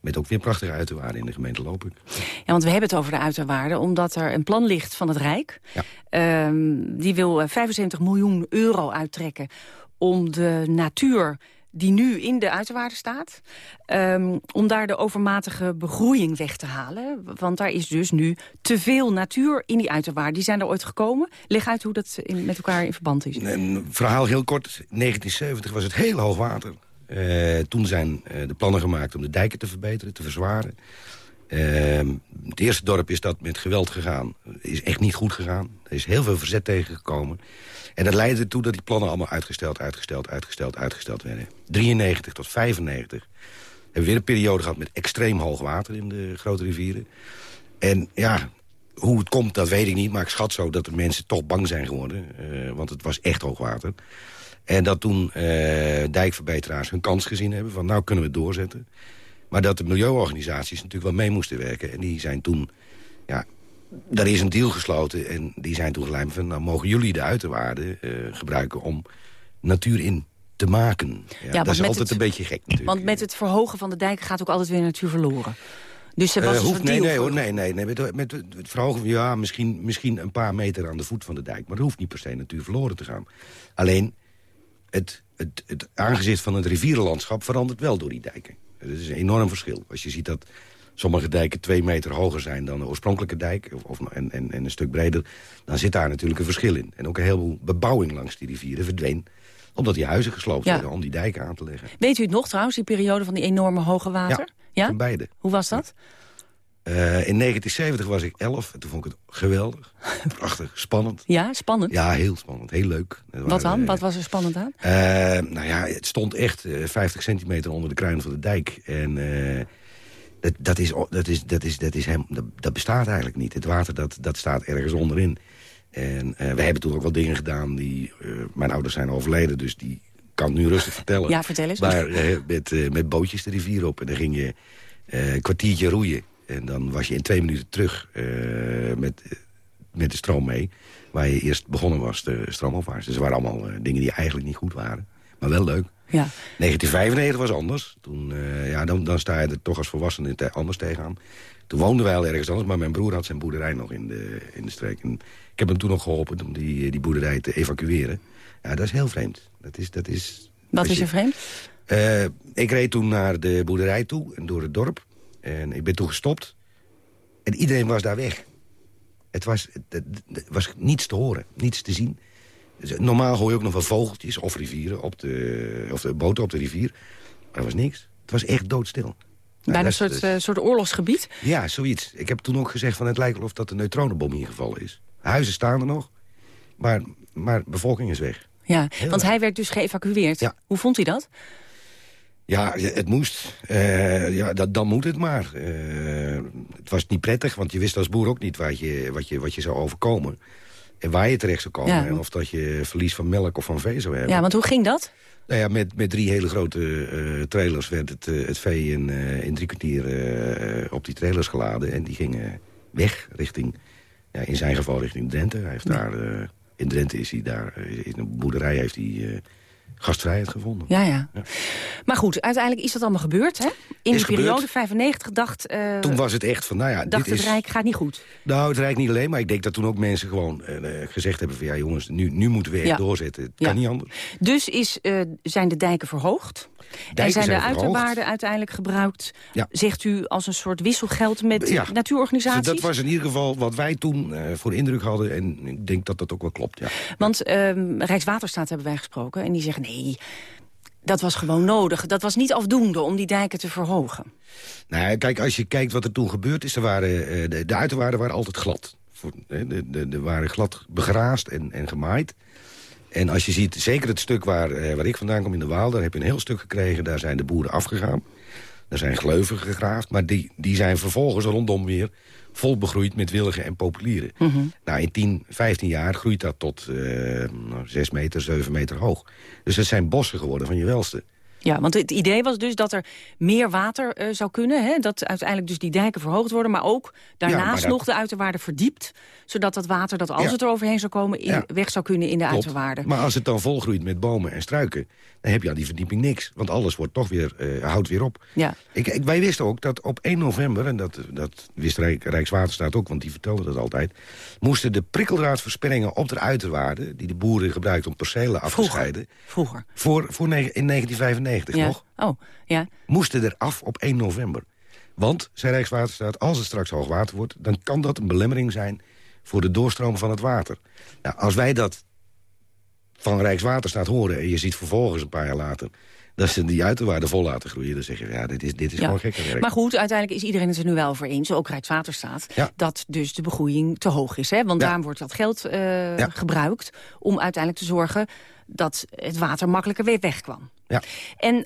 Speaker 16: Met ook weer prachtige uiterwaarden in de gemeente Lopik.
Speaker 13: Ja, want we hebben het over de uiterwaarden, omdat er een plan ligt van het Rijk.
Speaker 16: Ja.
Speaker 13: Um, die wil 75 miljoen euro uittrekken om de natuur die nu in de uiterwaarden staat... Um, om daar de overmatige begroeiing weg te halen. Want daar is dus nu te veel natuur in die uiterwaarden. Die zijn er ooit gekomen. Leg uit hoe dat met elkaar in verband is.
Speaker 16: Een verhaal heel kort. 1970 was het heel hoog water. Uh, toen zijn uh, de plannen gemaakt om de dijken te verbeteren, te verzwaren. Uh, het eerste dorp is dat met geweld gegaan. is echt niet goed gegaan. Er is heel veel verzet tegengekomen. En dat leidde ertoe dat die plannen allemaal uitgesteld, uitgesteld, uitgesteld, uitgesteld werden. 93 tot 95 hebben weer een periode gehad met extreem hoog water in de grote rivieren. En ja, hoe het komt, dat weet ik niet. Maar ik schat zo dat de mensen toch bang zijn geworden. eh, want het was echt hoog water. En dat toen eh, dijkverbeteraars hun kans gezien hebben... van nou kunnen we doorzetten. Maar dat de milieuorganisaties natuurlijk wel mee moesten werken. En die zijn toen... Ja, daar is een deal gesloten en die zijn toen gelijk van... nou mogen jullie de uiterwaarden eh, gebruiken om natuur in te maken. Ja, dat is altijd
Speaker 13: het-
Speaker 16: een beetje gek natuurlijk.
Speaker 13: Want met het verhogen van de dijken gaat ook altijd weer natuur verloren. Dus er was dus
Speaker 16: hoeft,
Speaker 13: een
Speaker 16: nee,
Speaker 13: deal
Speaker 16: nee, hoor, nee, nee, nee. Met, met het verhogen van, ja, misschien, misschien een paar meter aan de voet van de dijk. Maar er hoeft niet per se natuur verloren te gaan. Alleen, het, het, het aangezicht van het rivierenlandschap verandert wel door die dijken. Dat is een enorm verschil. Als je ziet dat sommige dijken twee meter hoger zijn dan de oorspronkelijke dijk... Of, of, en, en, en een stuk breder, dan zit daar natuurlijk een verschil in. En ook een heleboel bebouwing langs die rivieren verdween... omdat die huizen gesloopt
Speaker 13: Ja.
Speaker 16: werden om die dijken aan te leggen.
Speaker 13: Weet u het nog trouwens, die periode van die enorme hoge water?
Speaker 16: Ja, van beide.
Speaker 13: Hoe was dat?
Speaker 16: Eh, in 1970 was ik 11 en toen vond ik het geweldig. Prachtig, spannend.
Speaker 13: Ja, spannend.
Speaker 16: Ja, heel spannend. Heel leuk.
Speaker 13: Wat dan?
Speaker 16: eh,
Speaker 13: Wat was er spannend aan?
Speaker 16: eh, nou ja, het stond echt eh, 50 centimeter onder de kruin van de dijk. En dat, dat, is, dat, is, dat, is, dat, is hem, dat, dat bestaat eigenlijk niet. Het water dat, dat staat ergens onderin. En we hebben toen ook wel dingen gedaan die... mijn ouders zijn overleden, dus die kan nu rustig vertellen.
Speaker 13: Ja, vertel eens.
Speaker 16: Maar met, met bootjes de rivier op. En dan ging je een kwartiertje roeien. En dan was je in twee minuten terug eh, met, met de stroom mee. Waar je eerst begonnen was, de stroomopwaarts. Dus er waren allemaal eh, dingen die eigenlijk niet goed waren. Maar wel leuk.
Speaker 13: Ja.
Speaker 16: 1995 was anders. Toen, eh, ja, dan, dan sta je er toch als volwassene te- anders tegenaan. Toen woonden wij al ergens anders, maar mijn broer had zijn boerderij nog in de, in de streek. En ik heb hem toen nog geholpen om die, die boerderij te evacueren. Ja, dat is heel vreemd. Dat is, dat is,
Speaker 13: Wat is
Speaker 16: je-
Speaker 13: er vreemd?
Speaker 16: ik reed toen naar de boerderij toe en door het dorp. En ik ben toen gestopt. En iedereen was daar weg. Het was, het, was niets te horen, niets te zien. Dus Normaal hoor je ook nog wel vogeltjes of rivieren op de, of de boten op de rivier. Maar er was niks. Het was echt doodstil. Nou,
Speaker 13: Bijna een
Speaker 16: dat is-
Speaker 13: soort, eh, soort oorlogsgebied?
Speaker 16: ja, zoiets. Ik heb toen ook gezegd van het lijkt of dat een neutronenbom hier gevallen is. Huizen staan er nog, maar, maar bevolking is weg.
Speaker 13: Ja,
Speaker 16: Heel
Speaker 13: want
Speaker 16: erg.
Speaker 13: hij werd dus geëvacueerd.
Speaker 16: Ja.
Speaker 13: Hoe vond hij dat?
Speaker 16: Ja, het moest. Eh, ja, dat, dan moet het maar. Eh, het was niet prettig, want je wist als boer ook niet wat je, wat je, wat je zou overkomen. En waar je terecht zou komen.
Speaker 13: Ja.
Speaker 16: En of dat je verlies van melk of van vee zou hebben.
Speaker 13: Ja, want hoe ging dat?
Speaker 16: Nou ja, met, met drie hele grote eh, trailers werd het, het vee in, in drie kwartier op die trailers geladen. En die gingen weg richting, ja, in zijn geval richting Drenthe. Hij heeft daar, in Drenthe is hij daar, in een boerderij heeft hij gastvrijheid gevonden.
Speaker 13: Ja, ja. Maar goed, uiteindelijk is dat allemaal gebeurd, hè? In
Speaker 16: Is
Speaker 13: de periode
Speaker 16: gebeurd.
Speaker 13: 95 dacht, eh,
Speaker 16: Toen was het echt van, nou ja,
Speaker 13: dacht
Speaker 16: dit
Speaker 13: het
Speaker 16: is...
Speaker 13: Rijk gaat niet goed.
Speaker 16: Nou, het Rijk niet alleen, maar ik denk dat toen ook mensen gewoon eh, eh, gezegd hebben van... ja jongens, nu, nu moeten we echt
Speaker 13: Ja.
Speaker 16: doorzetten. Het
Speaker 13: Ja.
Speaker 16: kan niet anders.
Speaker 13: Dus is, zijn de dijken verhoogd. en
Speaker 16: Dijken
Speaker 13: zijn de
Speaker 16: zijn verhoogd.
Speaker 13: uiterwaarden uiteindelijk gebruikt, zegt u, als een soort wisselgeld met natuurorganisaties?
Speaker 16: Dat was in ieder geval wat wij toen voor indruk hadden. En ik denk dat dat ook wel klopt, ja.
Speaker 13: Want ehm, Rijkswaterstaat hebben wij gesproken en die zeggen nee, dat was gewoon nodig. Dat was niet afdoende om die dijken te verhogen.
Speaker 16: Nou, kijk, als je kijkt wat er toen gebeurd is... Er waren, eh, de, de uiterwaarden waren altijd glad. De waren glad begraasd en, en gemaaid. En als je ziet, zeker het stuk waar, eh, waar ik vandaan kom in de Waal... daar heb je een heel stuk gekregen, daar zijn de boeren afgegaan. Daar zijn gleuven gegraafd, maar die, die zijn vervolgens rondom weer... vol begroeid met wilgen en populieren. Nou, in 10, 15 jaar groeit dat tot eh, nou, 6 meter, 7 meter hoog. Dus het zijn bossen geworden van je welste.
Speaker 13: Ja, want het idee was dus dat er meer water eh, zou kunnen. Hè? Dat uiteindelijk dus die dijken verhoogd worden. Maar ook daarnaast
Speaker 16: maar dat-
Speaker 13: nog de uiterwaarden verdiept. Zodat dat water, dat als
Speaker 16: Ja.
Speaker 13: het er overheen zou komen... In,
Speaker 16: Ja.
Speaker 13: weg zou kunnen in de
Speaker 16: Klopt.
Speaker 13: uiterwaarden.
Speaker 16: Maar als het dan volgroeit met bomen en struiken... dan heb je aan die verdieping niks. Want alles wordt toch weer, eh, houdt weer op.
Speaker 13: Ja.
Speaker 16: Ik, ik- wij wisten ook dat op 1 november... en dat, dat wist Rijk, Rijkswaterstaat ook, want die vertelde dat altijd... moesten de prikkeldraadversperringen op de uiterwaarden... die de boeren gebruikten om percelen af te scheiden...
Speaker 13: Vroeger.
Speaker 16: Voor, voor in 1995
Speaker 13: Ja.
Speaker 16: nog...
Speaker 13: Oh, ja.
Speaker 16: moesten er af op 1 november. Want, zei Rijkswaterstaat, als het straks hoog water wordt... dan kan dat een belemmering zijn voor de doorstroom van het water. Nou, als wij dat van Rijkswaterstaat horen... en je ziet vervolgens een paar jaar later dat ze die uiterwaarden vol laten groeien. Dan zeg je, ja, dit is, dit is
Speaker 13: Ja.
Speaker 16: gewoon gekke werk.
Speaker 13: Maar goed, uiteindelijk is iedereen het er nu wel over eens, ook Rijkswaterstaat,
Speaker 16: Ja.
Speaker 13: dat dus de begroeiing te hoog is. Hè? Want
Speaker 16: Ja.
Speaker 13: daarom wordt dat geld eh,
Speaker 16: Ja.
Speaker 13: gebruikt om uiteindelijk te zorgen dat het water makkelijker weer wegkwam.
Speaker 16: Ja.
Speaker 13: En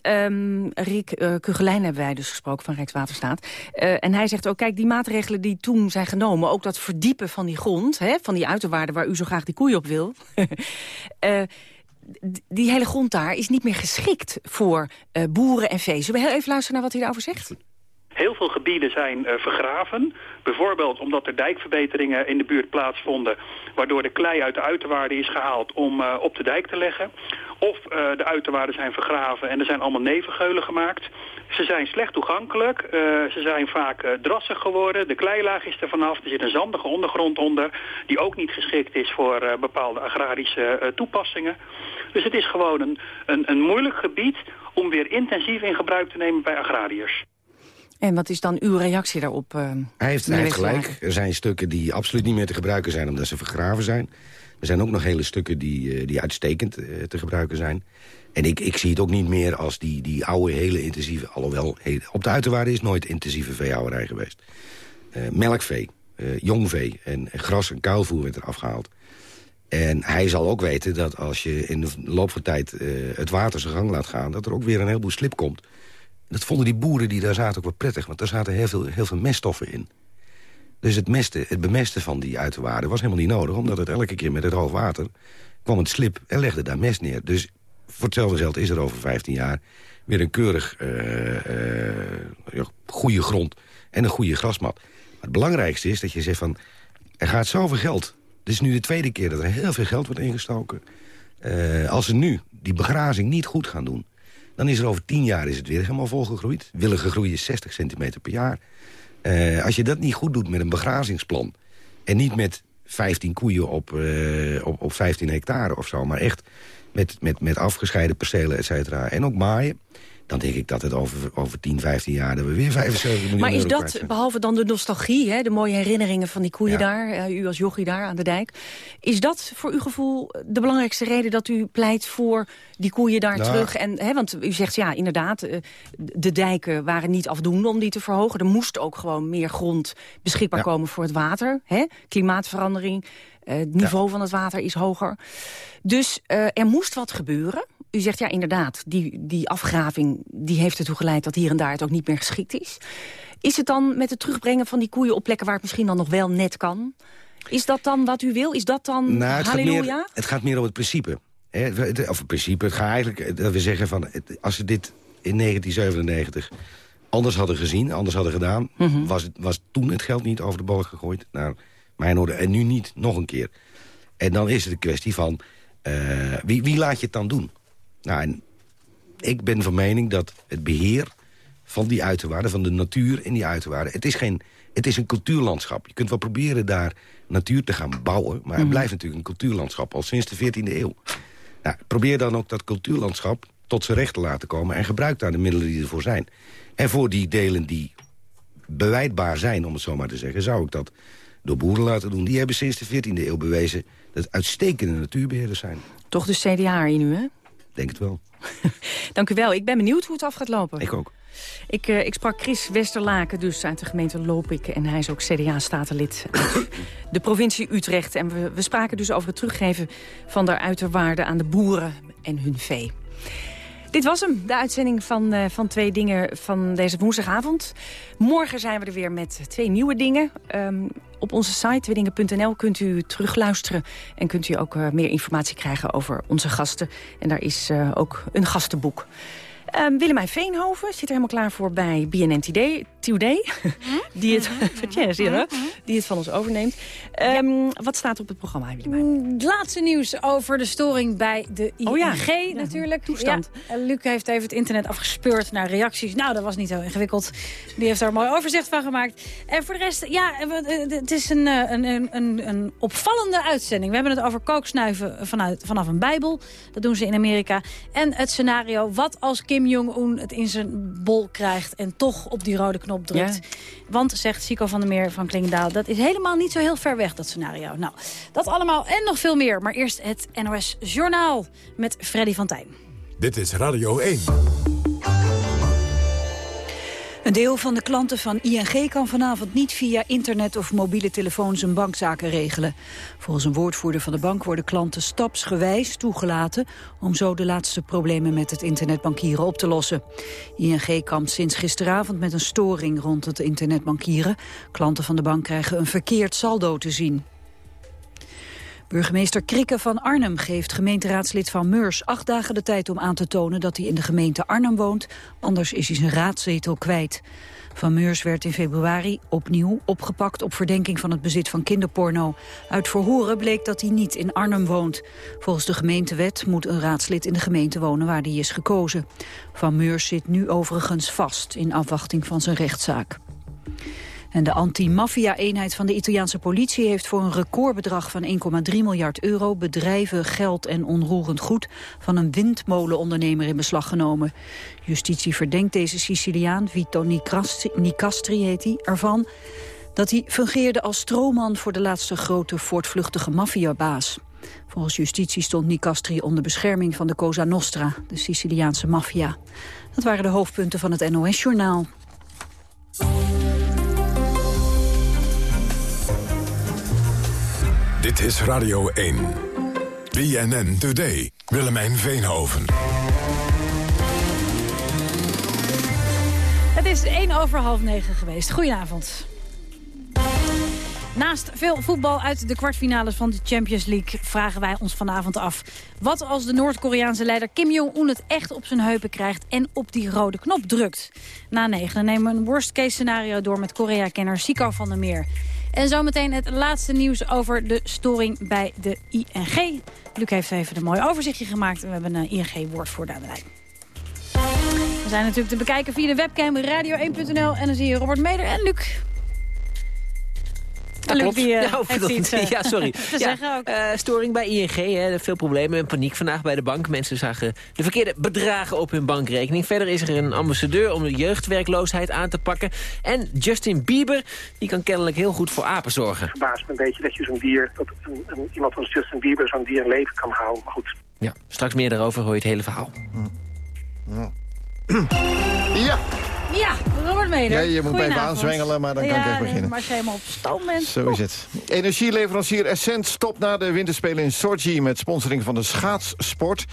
Speaker 13: Rick eh Kugelijn hebben wij dus gesproken van Rijkswaterstaat. Eh, en hij zegt ook, kijk, die maatregelen die toen zijn genomen... ook dat verdiepen van die grond, hè, van die uiterwaarden... waar u zo graag die koeien op wil... <laughs> eh, die hele grond daar is niet meer geschikt voor boeren en vee. Zullen we heel even luisteren naar wat hij daarover zegt?
Speaker 17: Heel veel gebieden zijn eh, vergraven. Bijvoorbeeld omdat er dijkverbeteringen in de buurt plaatsvonden... waardoor de klei uit de uiterwaarden is gehaald om eh, op de dijk te leggen. Of eh, de uiterwaarden zijn vergraven en er zijn allemaal nevengeulen gemaakt. Ze zijn slecht toegankelijk. ze zijn vaak drassig geworden. De kleilaag is er vanaf. Er zit een zandige ondergrond onder... die ook niet geschikt is voor bepaalde agrarische toepassingen. Dus het is gewoon een, een moeilijk gebied... om weer intensief in gebruik te nemen bij agrariërs.
Speaker 13: En wat is dan uw reactie daarop? eh,
Speaker 16: Hij heeft, hij gelijk. Er zijn stukken die absoluut niet meer te gebruiken zijn... omdat ze vergraven zijn. Er zijn ook nog hele stukken die, eh, die uitstekend eh, te gebruiken zijn. En ik, ik zie het ook niet meer als die, die oude, hele intensieve... alhoewel, heel- op de uiterwaarden is nooit intensieve veehouderij geweest. Melkvee, jongvee en gras- en kuilvoer werd er afgehaald. En hij zal ook weten dat als je in de loop van tijd het water zijn gang laat gaan... dat er ook weer een heleboel slip komt. Dat vonden die boeren die daar zaten ook wel prettig... want daar zaten heel veel, heel veel meststoffen in. Dus het, mesten, het bemesten van die uiterwaarden was helemaal niet nodig... omdat het elke keer met het hoog water kwam het slip en legde daar mest neer. Dus voor hetzelfde geld is er over 15 jaar... weer een keurig eh, eh, goede grond en een goede grasmat. Maar het belangrijkste is dat je zegt van... er gaat zoveel geld. Dit is nu de tweede keer dat er heel veel geld wordt ingestoken. Eh, als ze nu die begrazing niet goed gaan doen... dan is er over 10 jaar is het weer helemaal volgegroeid. Willige groei is 60 centimeter per jaar. Eh, als je dat niet goed doet met een begrazingsplan... en niet met 15 koeien op, eh, op, op 15 hectare of zo... maar echt met, met, met afgescheiden percelen, et cetera, en ook maaien... dan denk ik dat het over, over 10, 15 jaar... dat we weer 75 miljoen
Speaker 13: Maar is dat, behalve dan de nostalgie, hè, de mooie herinneringen van die koeien
Speaker 16: Ja.
Speaker 13: daar... eh, u als jochie daar aan de dijk... is dat voor uw gevoel de belangrijkste reden dat u pleit voor die koeien daar
Speaker 16: Nou.
Speaker 13: terug? En, hè, want u zegt, ja, inderdaad, eh, de dijken waren niet afdoende om die te verhogen. Er moest ook gewoon meer grond beschikbaar
Speaker 16: Ja.
Speaker 13: komen voor het water. Hè? Klimaatverandering, het niveau van het water is hoger. Dus eh, er moest wat gebeuren. U zegt, ja, inderdaad, die, die afgraving die heeft ertoe geleid... dat hier en daar het ook niet meer geschikt is. Is het dan met het terugbrengen van die koeien op plekken... waar het misschien dan nog wel net kan? Is dat dan wat u wil? Is dat dan
Speaker 16: Nou, het, gaat
Speaker 13: halleluja?
Speaker 16: meer, het gaat meer om het principe. Of het principe, het gaat eigenlijk eh, dat we zeggen van... als ze dit in 1997 anders hadden gezien, anders hadden gedaan...
Speaker 13: Mhm.
Speaker 16: was, was toen het geld niet over de balk gegooid. Mijn orde. En nu niet, nog een keer. En dan is het een kwestie van... eh, wie, wie laat je het dan doen? Nou, en ik ben van mening dat het beheer van die uiterwaarden... van de natuur in die uiterwaarden... het is, geen, het is een cultuurlandschap. Je kunt wel proberen daar natuur te gaan bouwen... maar het
Speaker 13: Mhm.
Speaker 16: blijft natuurlijk een cultuurlandschap... al sinds de 14e eeuw. Nou, probeer dan ook dat cultuurlandschap tot zijn recht te laten komen... en gebruik daar de middelen die ervoor zijn. En voor die delen die bewijsbaar zijn, om het zo maar te zeggen... zou ik dat door boeren laten doen. Die hebben sinds de 14e eeuw bewezen... dat uitstekende natuurbeheerders zijn.
Speaker 13: Toch de CDA in u, hè?
Speaker 16: Denk het wel. <laughs>
Speaker 13: Dank u wel. Ik ben benieuwd hoe het af gaat lopen.
Speaker 16: Ik ook.
Speaker 13: Ik, eh, ik sprak Chris Westerlaken, dus uit de gemeente Lopik. En hij is ook CDA-statenlid <coughs> uit de provincie Utrecht. En we, we spraken dus over het teruggeven van de uiterwaarden aan de boeren en hun vee. Dit was hem, de uitzending van, eh, van Twee Dingen van deze woensdagavond. Morgen zijn we er weer met twee nieuwe dingen. Ehm, op onze site tweedingen.nl kunt u terugluisteren... en kunt u ook eh, meer informatie krijgen over onze gasten. En daar is eh, ook een gastenboek. Ehm, Willemijn Veenhoven zit er helemaal klaar voor bij BNN Today, Today die, het, zie je dat? die het van ons overneemt. Ehm, Wat staat op het programma, Willemijn?
Speaker 18: Mm, Het laatste nieuws over de storing bij de ING
Speaker 13: Oh ja.
Speaker 18: natuurlijk.
Speaker 13: toestand.
Speaker 18: Ja, Luc heeft even het internet afgespeurd naar reacties. Nou, dat was niet zo ingewikkeld. Die heeft daar een mooi overzicht van gemaakt. En voor de rest, ja, eh, het is een, eh, een, een, een, een opvallende uitzending. We hebben het over kooksnuiven vanuit, vanaf een bijbel. Dat doen ze in Amerika. En het scenario, wat als Kim Jong-un het in zijn bol krijgt... en toch op die rode knop drukt. Want, zegt Sico van der Meer van Klingendaal... dat is helemaal niet zo heel ver weg, dat scenario. Nou, dat allemaal en nog veel meer. Maar eerst het NOS Journaal met Freddy van Tijn.
Speaker 7: Dit is Radio 1.
Speaker 1: Een deel van de klanten van ING kan vanavond niet via internet of mobiele telefoon zijn bankzaken regelen. Volgens een woordvoerder van de bank worden klanten stapsgewijs toegelaten om zo de laatste problemen met het internetbankieren op te lossen. ING kampt sinds gisteravond met een storing rond het internetbankieren. Klanten van de bank krijgen een verkeerd saldo te zien. Burgemeester Krikke van Arnhem geeft gemeenteraadslid van Meurs acht dagen de tijd om aan te tonen dat hij in de gemeente Arnhem woont, anders is hij zijn raadzetel kwijt. Van Meurs werd in februari opnieuw opgepakt op verdenking van het bezit van kinderporno. Uit verhoren bleek dat hij niet in Arnhem woont. Volgens de gemeentewet moet een raadslid in de gemeente wonen waar hij is gekozen. Van Meurs zit nu overigens vast in afwachting van zijn rechtszaak. En de anti-maffia-eenheid van de Italiaanse politie heeft voor een recordbedrag van 1,3 miljard euro bedrijven, geld en onroerend goed van een windmolenondernemer in beslag genomen. Justitie verdenkt deze Siciliaan, Vito Nicastri, Nicastri heet hij, ervan dat hij fungeerde als stroomman voor de laatste grote voortvluchtige maffiabaas. Volgens justitie stond Nicastri onder bescherming van de Cosa Nostra, de Siciliaanse maffia. Dat waren de hoofdpunten van het NOS-journaal.
Speaker 7: Dit is Radio 1. BNN Today. Willemijn Veenhoven.
Speaker 18: Het is 1 over half negen geweest. Goedenavond. Naast veel voetbal uit de kwartfinales van de Champions League... vragen wij ons vanavond af... wat als de Noord-Koreaanse leider Kim Jong-un het echt op zijn heupen krijgt... en op die rode knop drukt. Na negen nemen we een worst-case scenario door... met Korea-kenner Siko van der Meer. En zometeen het laatste nieuws over de storing bij de ING. Luc heeft even een mooi overzichtje gemaakt... en we hebben een ING-woordvoerder aan de lijn. We zijn natuurlijk te bekijken via de webcam radio1.nl... en dan zie je Robert Meder en Luc.
Speaker 19: Dat klopt.
Speaker 18: eh,
Speaker 19: ja,
Speaker 18: heeft
Speaker 19: dat-
Speaker 18: iets, eh,
Speaker 19: ja, sorry. <laughs>
Speaker 18: te
Speaker 19: ja,
Speaker 18: zeggen ook.
Speaker 19: eh, storing bij ING, hè, veel problemen en paniek vandaag bij de bank. Mensen zagen de verkeerde bedragen op hun bankrekening. Verder is er een ambassadeur om de jeugdwerkloosheid aan te pakken. En Justin Bieber, die kan kennelijk heel goed voor apen zorgen.
Speaker 20: verbaast me een beetje dat je zo'n dier, dat een, een- iemand als Justin Bieber zo'n dier in leven kan houden. Maar goed,
Speaker 19: Ja, straks meer daarover hoor je het hele verhaal.
Speaker 21: Ja,
Speaker 18: Ja, Robert Meder.
Speaker 21: Ja, je moet even aanzwengelen, maar dan kan ik
Speaker 18: Ja,
Speaker 21: echt
Speaker 18: nee,
Speaker 21: beginnen.
Speaker 18: maar als je helemaal op stoom bent.
Speaker 21: zo is het. Energieleverancier Essent stopt na de winterspelen in Sochi... met sponsoring van de schaatssport.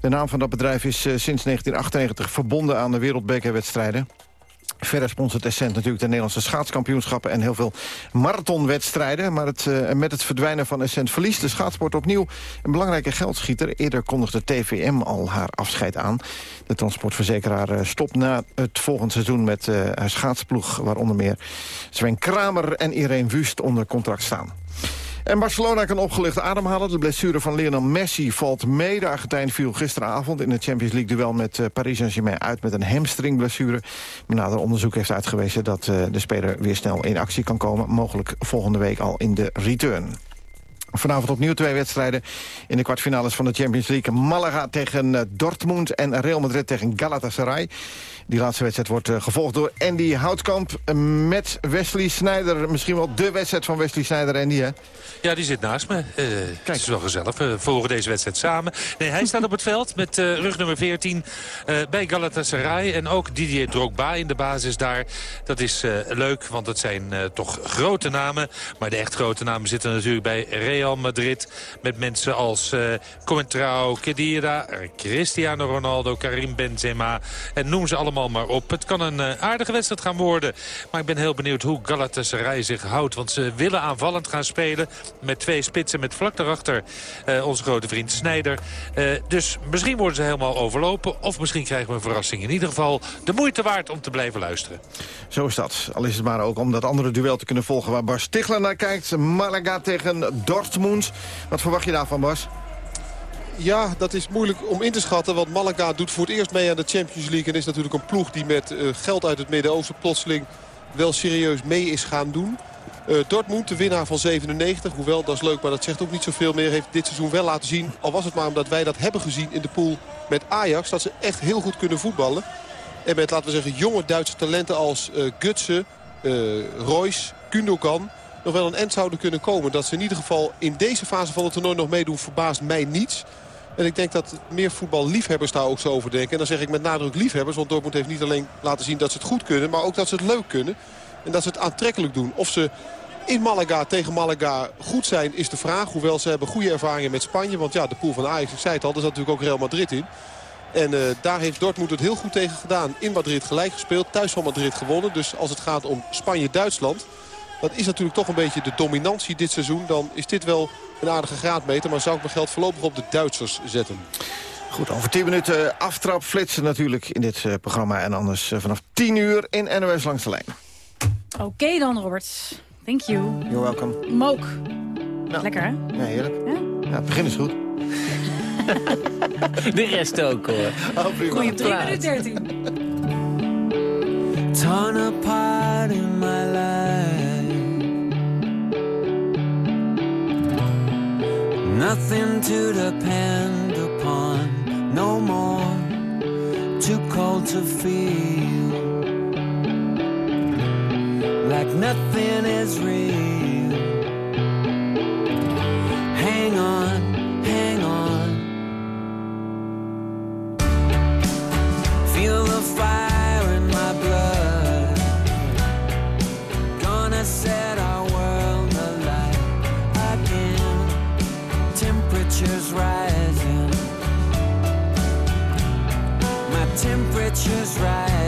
Speaker 21: De naam van dat bedrijf is eh, sinds 1998 verbonden aan de wereldbekerwedstrijden. Verder sponsort Essent natuurlijk de Nederlandse schaatskampioenschappen... en heel veel marathonwedstrijden. Maar het, eh, met het verdwijnen van Essent verliest de schaatsport opnieuw... een belangrijke geldschieter. Eerder kondigde TVM al haar afscheid aan. De transportverzekeraar eh, stopt na het volgend seizoen met eh, haar schaatsploeg... waar onder meer Sven Kramer en Irene Wust onder contract staan. En Barcelona kan opgelucht ademhalen. De blessure van Lionel Messi valt mee. De Argentijn viel gisteravond in het Champions League-duel met eh, Paris Saint-Germain uit met een hamstringblessure. Maar nader onderzoek heeft uitgewezen dat eh, de speler weer snel in actie kan komen. Mogelijk volgende week al in de return. Vanavond opnieuw twee wedstrijden in de kwartfinales van de Champions League. Malaga tegen eh, Dortmund en Real Madrid tegen Galatasaray. Die laatste wedstrijd wordt eh, gevolgd door Andy Houtkamp eh, met Wesley Sneijder. Misschien wel de wedstrijd van Wesley Sneijder, Andy, hè?
Speaker 22: Ja, die zit naast me. Eh, het is wel gezellig. We volgen deze wedstrijd samen. Nee, hij staat op het veld met eh, rug nummer 14 eh, bij Galatasaray. En ook Didier Drogba in de basis daar. Dat is leuk, want het zijn toch grote namen. Maar de echt grote namen zitten natuurlijk bij Real Met mensen als eh Coentrao, Kedira, Cristiano Ronaldo, Karim Benzema. En noem ze allemaal maar op. Het kan een eh, aardige wedstrijd gaan worden. Maar ik ben heel benieuwd hoe Galatasaray zich houdt. Want ze willen aanvallend gaan spelen met twee spitsen met vlak daarachter eh, onze grote vriend Snijder. Dus misschien worden ze helemaal overlopen. Of misschien krijgen we een verrassing. In ieder geval de moeite waard om te blijven luisteren.
Speaker 21: Zo is dat. Al is het maar ook om dat andere duel te kunnen volgen... waar Bas Stigler naar kijkt. Malaga tegen Wat verwacht je daarvan, Bas?
Speaker 23: Ja, dat is moeilijk om in te schatten. Want Malaga doet voor het eerst mee aan de Champions League. En is natuurlijk een ploeg die met eh, geld uit het Midden-Oosten plotseling wel serieus mee is gaan doen. Eh, Dortmund, de winnaar van 97. Hoewel, dat is leuk, maar dat zegt ook niet zoveel meer. Heeft dit seizoen wel laten zien. Al was het maar omdat wij dat hebben gezien in de pool met Ajax. Dat ze echt heel goed kunnen voetballen. En met, laten we zeggen, jonge Duitse talenten als eh Gutsen, eh Royce, Kundogan... nog wel een end zouden kunnen komen. Dat ze in ieder geval in deze fase van het toernooi nog meedoen verbaast mij niets. En ik denk dat meer voetballiefhebbers daar ook zo over denken. En dan zeg ik met nadruk liefhebbers. Want Dortmund heeft niet alleen laten zien dat ze het goed kunnen... maar ook dat ze het leuk kunnen. En dat ze het aantrekkelijk doen. Of ze in Malaga tegen Malaga goed zijn is de vraag. Hoewel ze hebben goede ervaringen met Spanje. Want ja, de pool van Ajax, ik zei het al, er zat natuurlijk ook Real Madrid in. En uh, daar heeft Dortmund het heel goed tegen gedaan. In Madrid gelijk gespeeld, thuis van Madrid gewonnen. Dus als het gaat om Spanje-Duitsland... dat is natuurlijk toch een beetje de dominantie dit seizoen. Dan is dit wel een aardige graadmeter. Maar zou ik mijn geld voorlopig op de Duitsers zetten.
Speaker 21: Goed, over 10 minuten aftrap flitsen natuurlijk in dit uh, programma. En anders uh, vanaf 10 uur in NOS Langs de Lijn.
Speaker 24: Oké okay dan, Robert. Thank you.
Speaker 21: You're welcome.
Speaker 24: Mook. Lekker, hè?
Speaker 21: Ja, heerlijk. Ja, ja het begin is goed. <laughs>
Speaker 19: De rest ook, hoor.
Speaker 21: Oh.
Speaker 24: Goeie 3 minuten 13.
Speaker 25: Torn apart in my life Nothing to depend upon. No more. Too cold to feel. Like nothing is real. Hang on, hang on. Feel nature's
Speaker 24: right.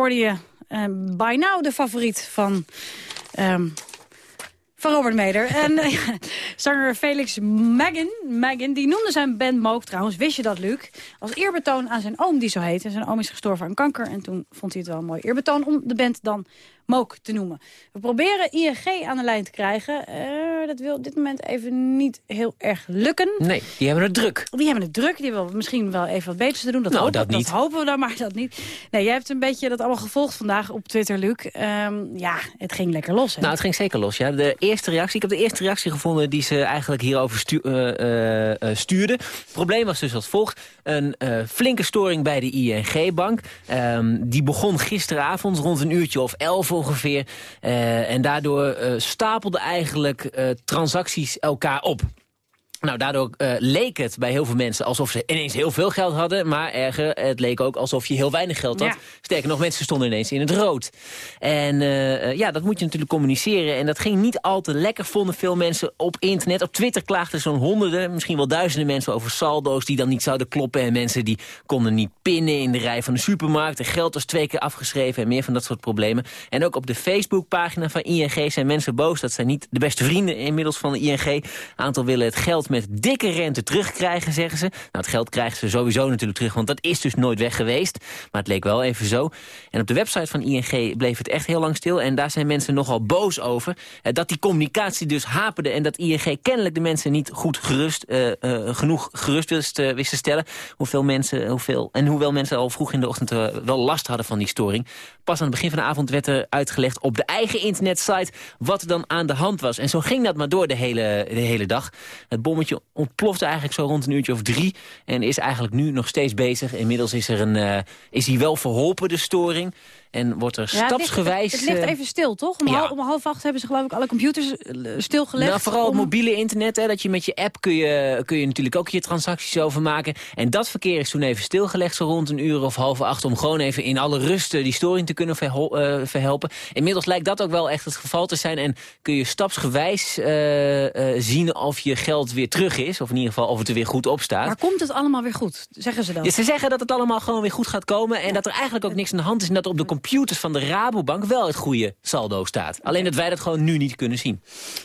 Speaker 24: Hoorde je. Uh, by now de favoriet van, ehm, van Robert Meder. En eh, <laughs> zanger Felix Megan, die noemde zijn band Mook trouwens, wist je dat Luc? Als eerbetoon aan zijn oom die zo heet. En zijn oom is gestorven aan kanker. En toen vond hij het wel een mooi eerbetoon om de band dan Mook te noemen. We proberen ING aan de lijn te krijgen. Eh, dat wil op dit moment even niet heel erg lukken.
Speaker 19: Nee, die hebben het druk.
Speaker 24: Die hebben het druk. Die willen misschien wel even wat beters te doen. Dat,
Speaker 19: Nou,
Speaker 24: hopen,
Speaker 19: dat niet.
Speaker 24: hopen we dan, maar dat niet. Nee, jij hebt een beetje dat allemaal gevolgd vandaag op Twitter, Luc. Ehm, ja, het ging lekker los. Hè?
Speaker 19: Nou, het ging zeker los, ja. De eerste reactie, ik heb de eerste reactie gevonden die ze eigenlijk hierover stu eh, eh, stuurde. Het probleem was dus als volgt. Een flinke storing bij de ING-bank. Ehm, die begon gisteravond rond een uurtje of elf ongeveer. Eh, en daardoor eh, stapelden eigenlijk eh, transacties elkaar op. Nou, daardoor eh, leek het bij heel veel mensen alsof ze ineens heel veel geld hadden. Maar erger, het leek ook alsof je heel weinig geld had.
Speaker 18: Ja.
Speaker 19: Sterker nog, mensen stonden ineens in het rood. En eh, eh, ja, dat moet je natuurlijk communiceren. En dat ging niet al te lekker, vonden veel mensen op internet. Op Twitter klaagden zo'n honderden, misschien wel duizenden mensen over saldo's... die dan niet zouden kloppen. En mensen die konden niet pinnen in de rij van de supermarkt. En geld was twee keer afgeschreven en meer van dat soort problemen. En ook op de Facebookpagina van ING zijn mensen boos. Dat zijn niet de beste vrienden inmiddels van de ING. Een aantal willen het geld met dikke rente terugkrijgen, zeggen ze. Nou, het geld krijgen ze sowieso natuurlijk terug, want dat is dus nooit weg geweest. Maar het leek wel even zo. En op de website van ING bleef het echt heel lang stil. En daar zijn mensen nogal boos over. Eh, dat die communicatie dus haperde en dat ING kennelijk de mensen niet goed gerust, eh, eh, genoeg gerust wist, wist te stellen. Hoeveel mensen, hoeveel, en hoewel mensen al vroeg in de ochtend wel last hadden van die storing. Pas aan het begin van de avond werd er uitgelegd op de eigen internetsite wat er dan aan de hand was. En zo ging dat maar door de hele, de hele dag. Het bommetje ontplofte eigenlijk zo rond een uurtje of drie. En is eigenlijk nu nog steeds bezig. Inmiddels is, er een, eh, is hij wel verholpen, de storing. En wordt er
Speaker 18: Ja, het ligt-
Speaker 19: stapsgewijs...
Speaker 18: Het, ligt
Speaker 19: eh,
Speaker 18: even stil, toch? Om,
Speaker 19: ja.
Speaker 18: half, om half acht hebben ze geloof ik alle computers eh, stilgelegd.
Speaker 19: Nou, vooral
Speaker 18: om-
Speaker 19: het mobiele internet, hè, dat je met je app kun je, kun je natuurlijk ook je transacties over maken. En dat verkeer is toen even stilgelegd, zo rond een uur of half acht... om gewoon even in alle rust die storing te kunnen eh, verhelpen. Inmiddels lijkt dat ook wel echt het geval te zijn. En kun je stapsgewijs zien of je geld weer terug is. Of in ieder geval of het er weer goed op staat.
Speaker 18: Maar komt het allemaal weer goed? Zeggen ze?
Speaker 19: Ja, ze zeggen dat het allemaal gewoon weer goed gaat komen... en dat er eigenlijk ook niks aan de hand is... en dat er op de computers van de Rabobank wel het goede saldo staat. Alleen dat wij dat gewoon nu niet kunnen zien.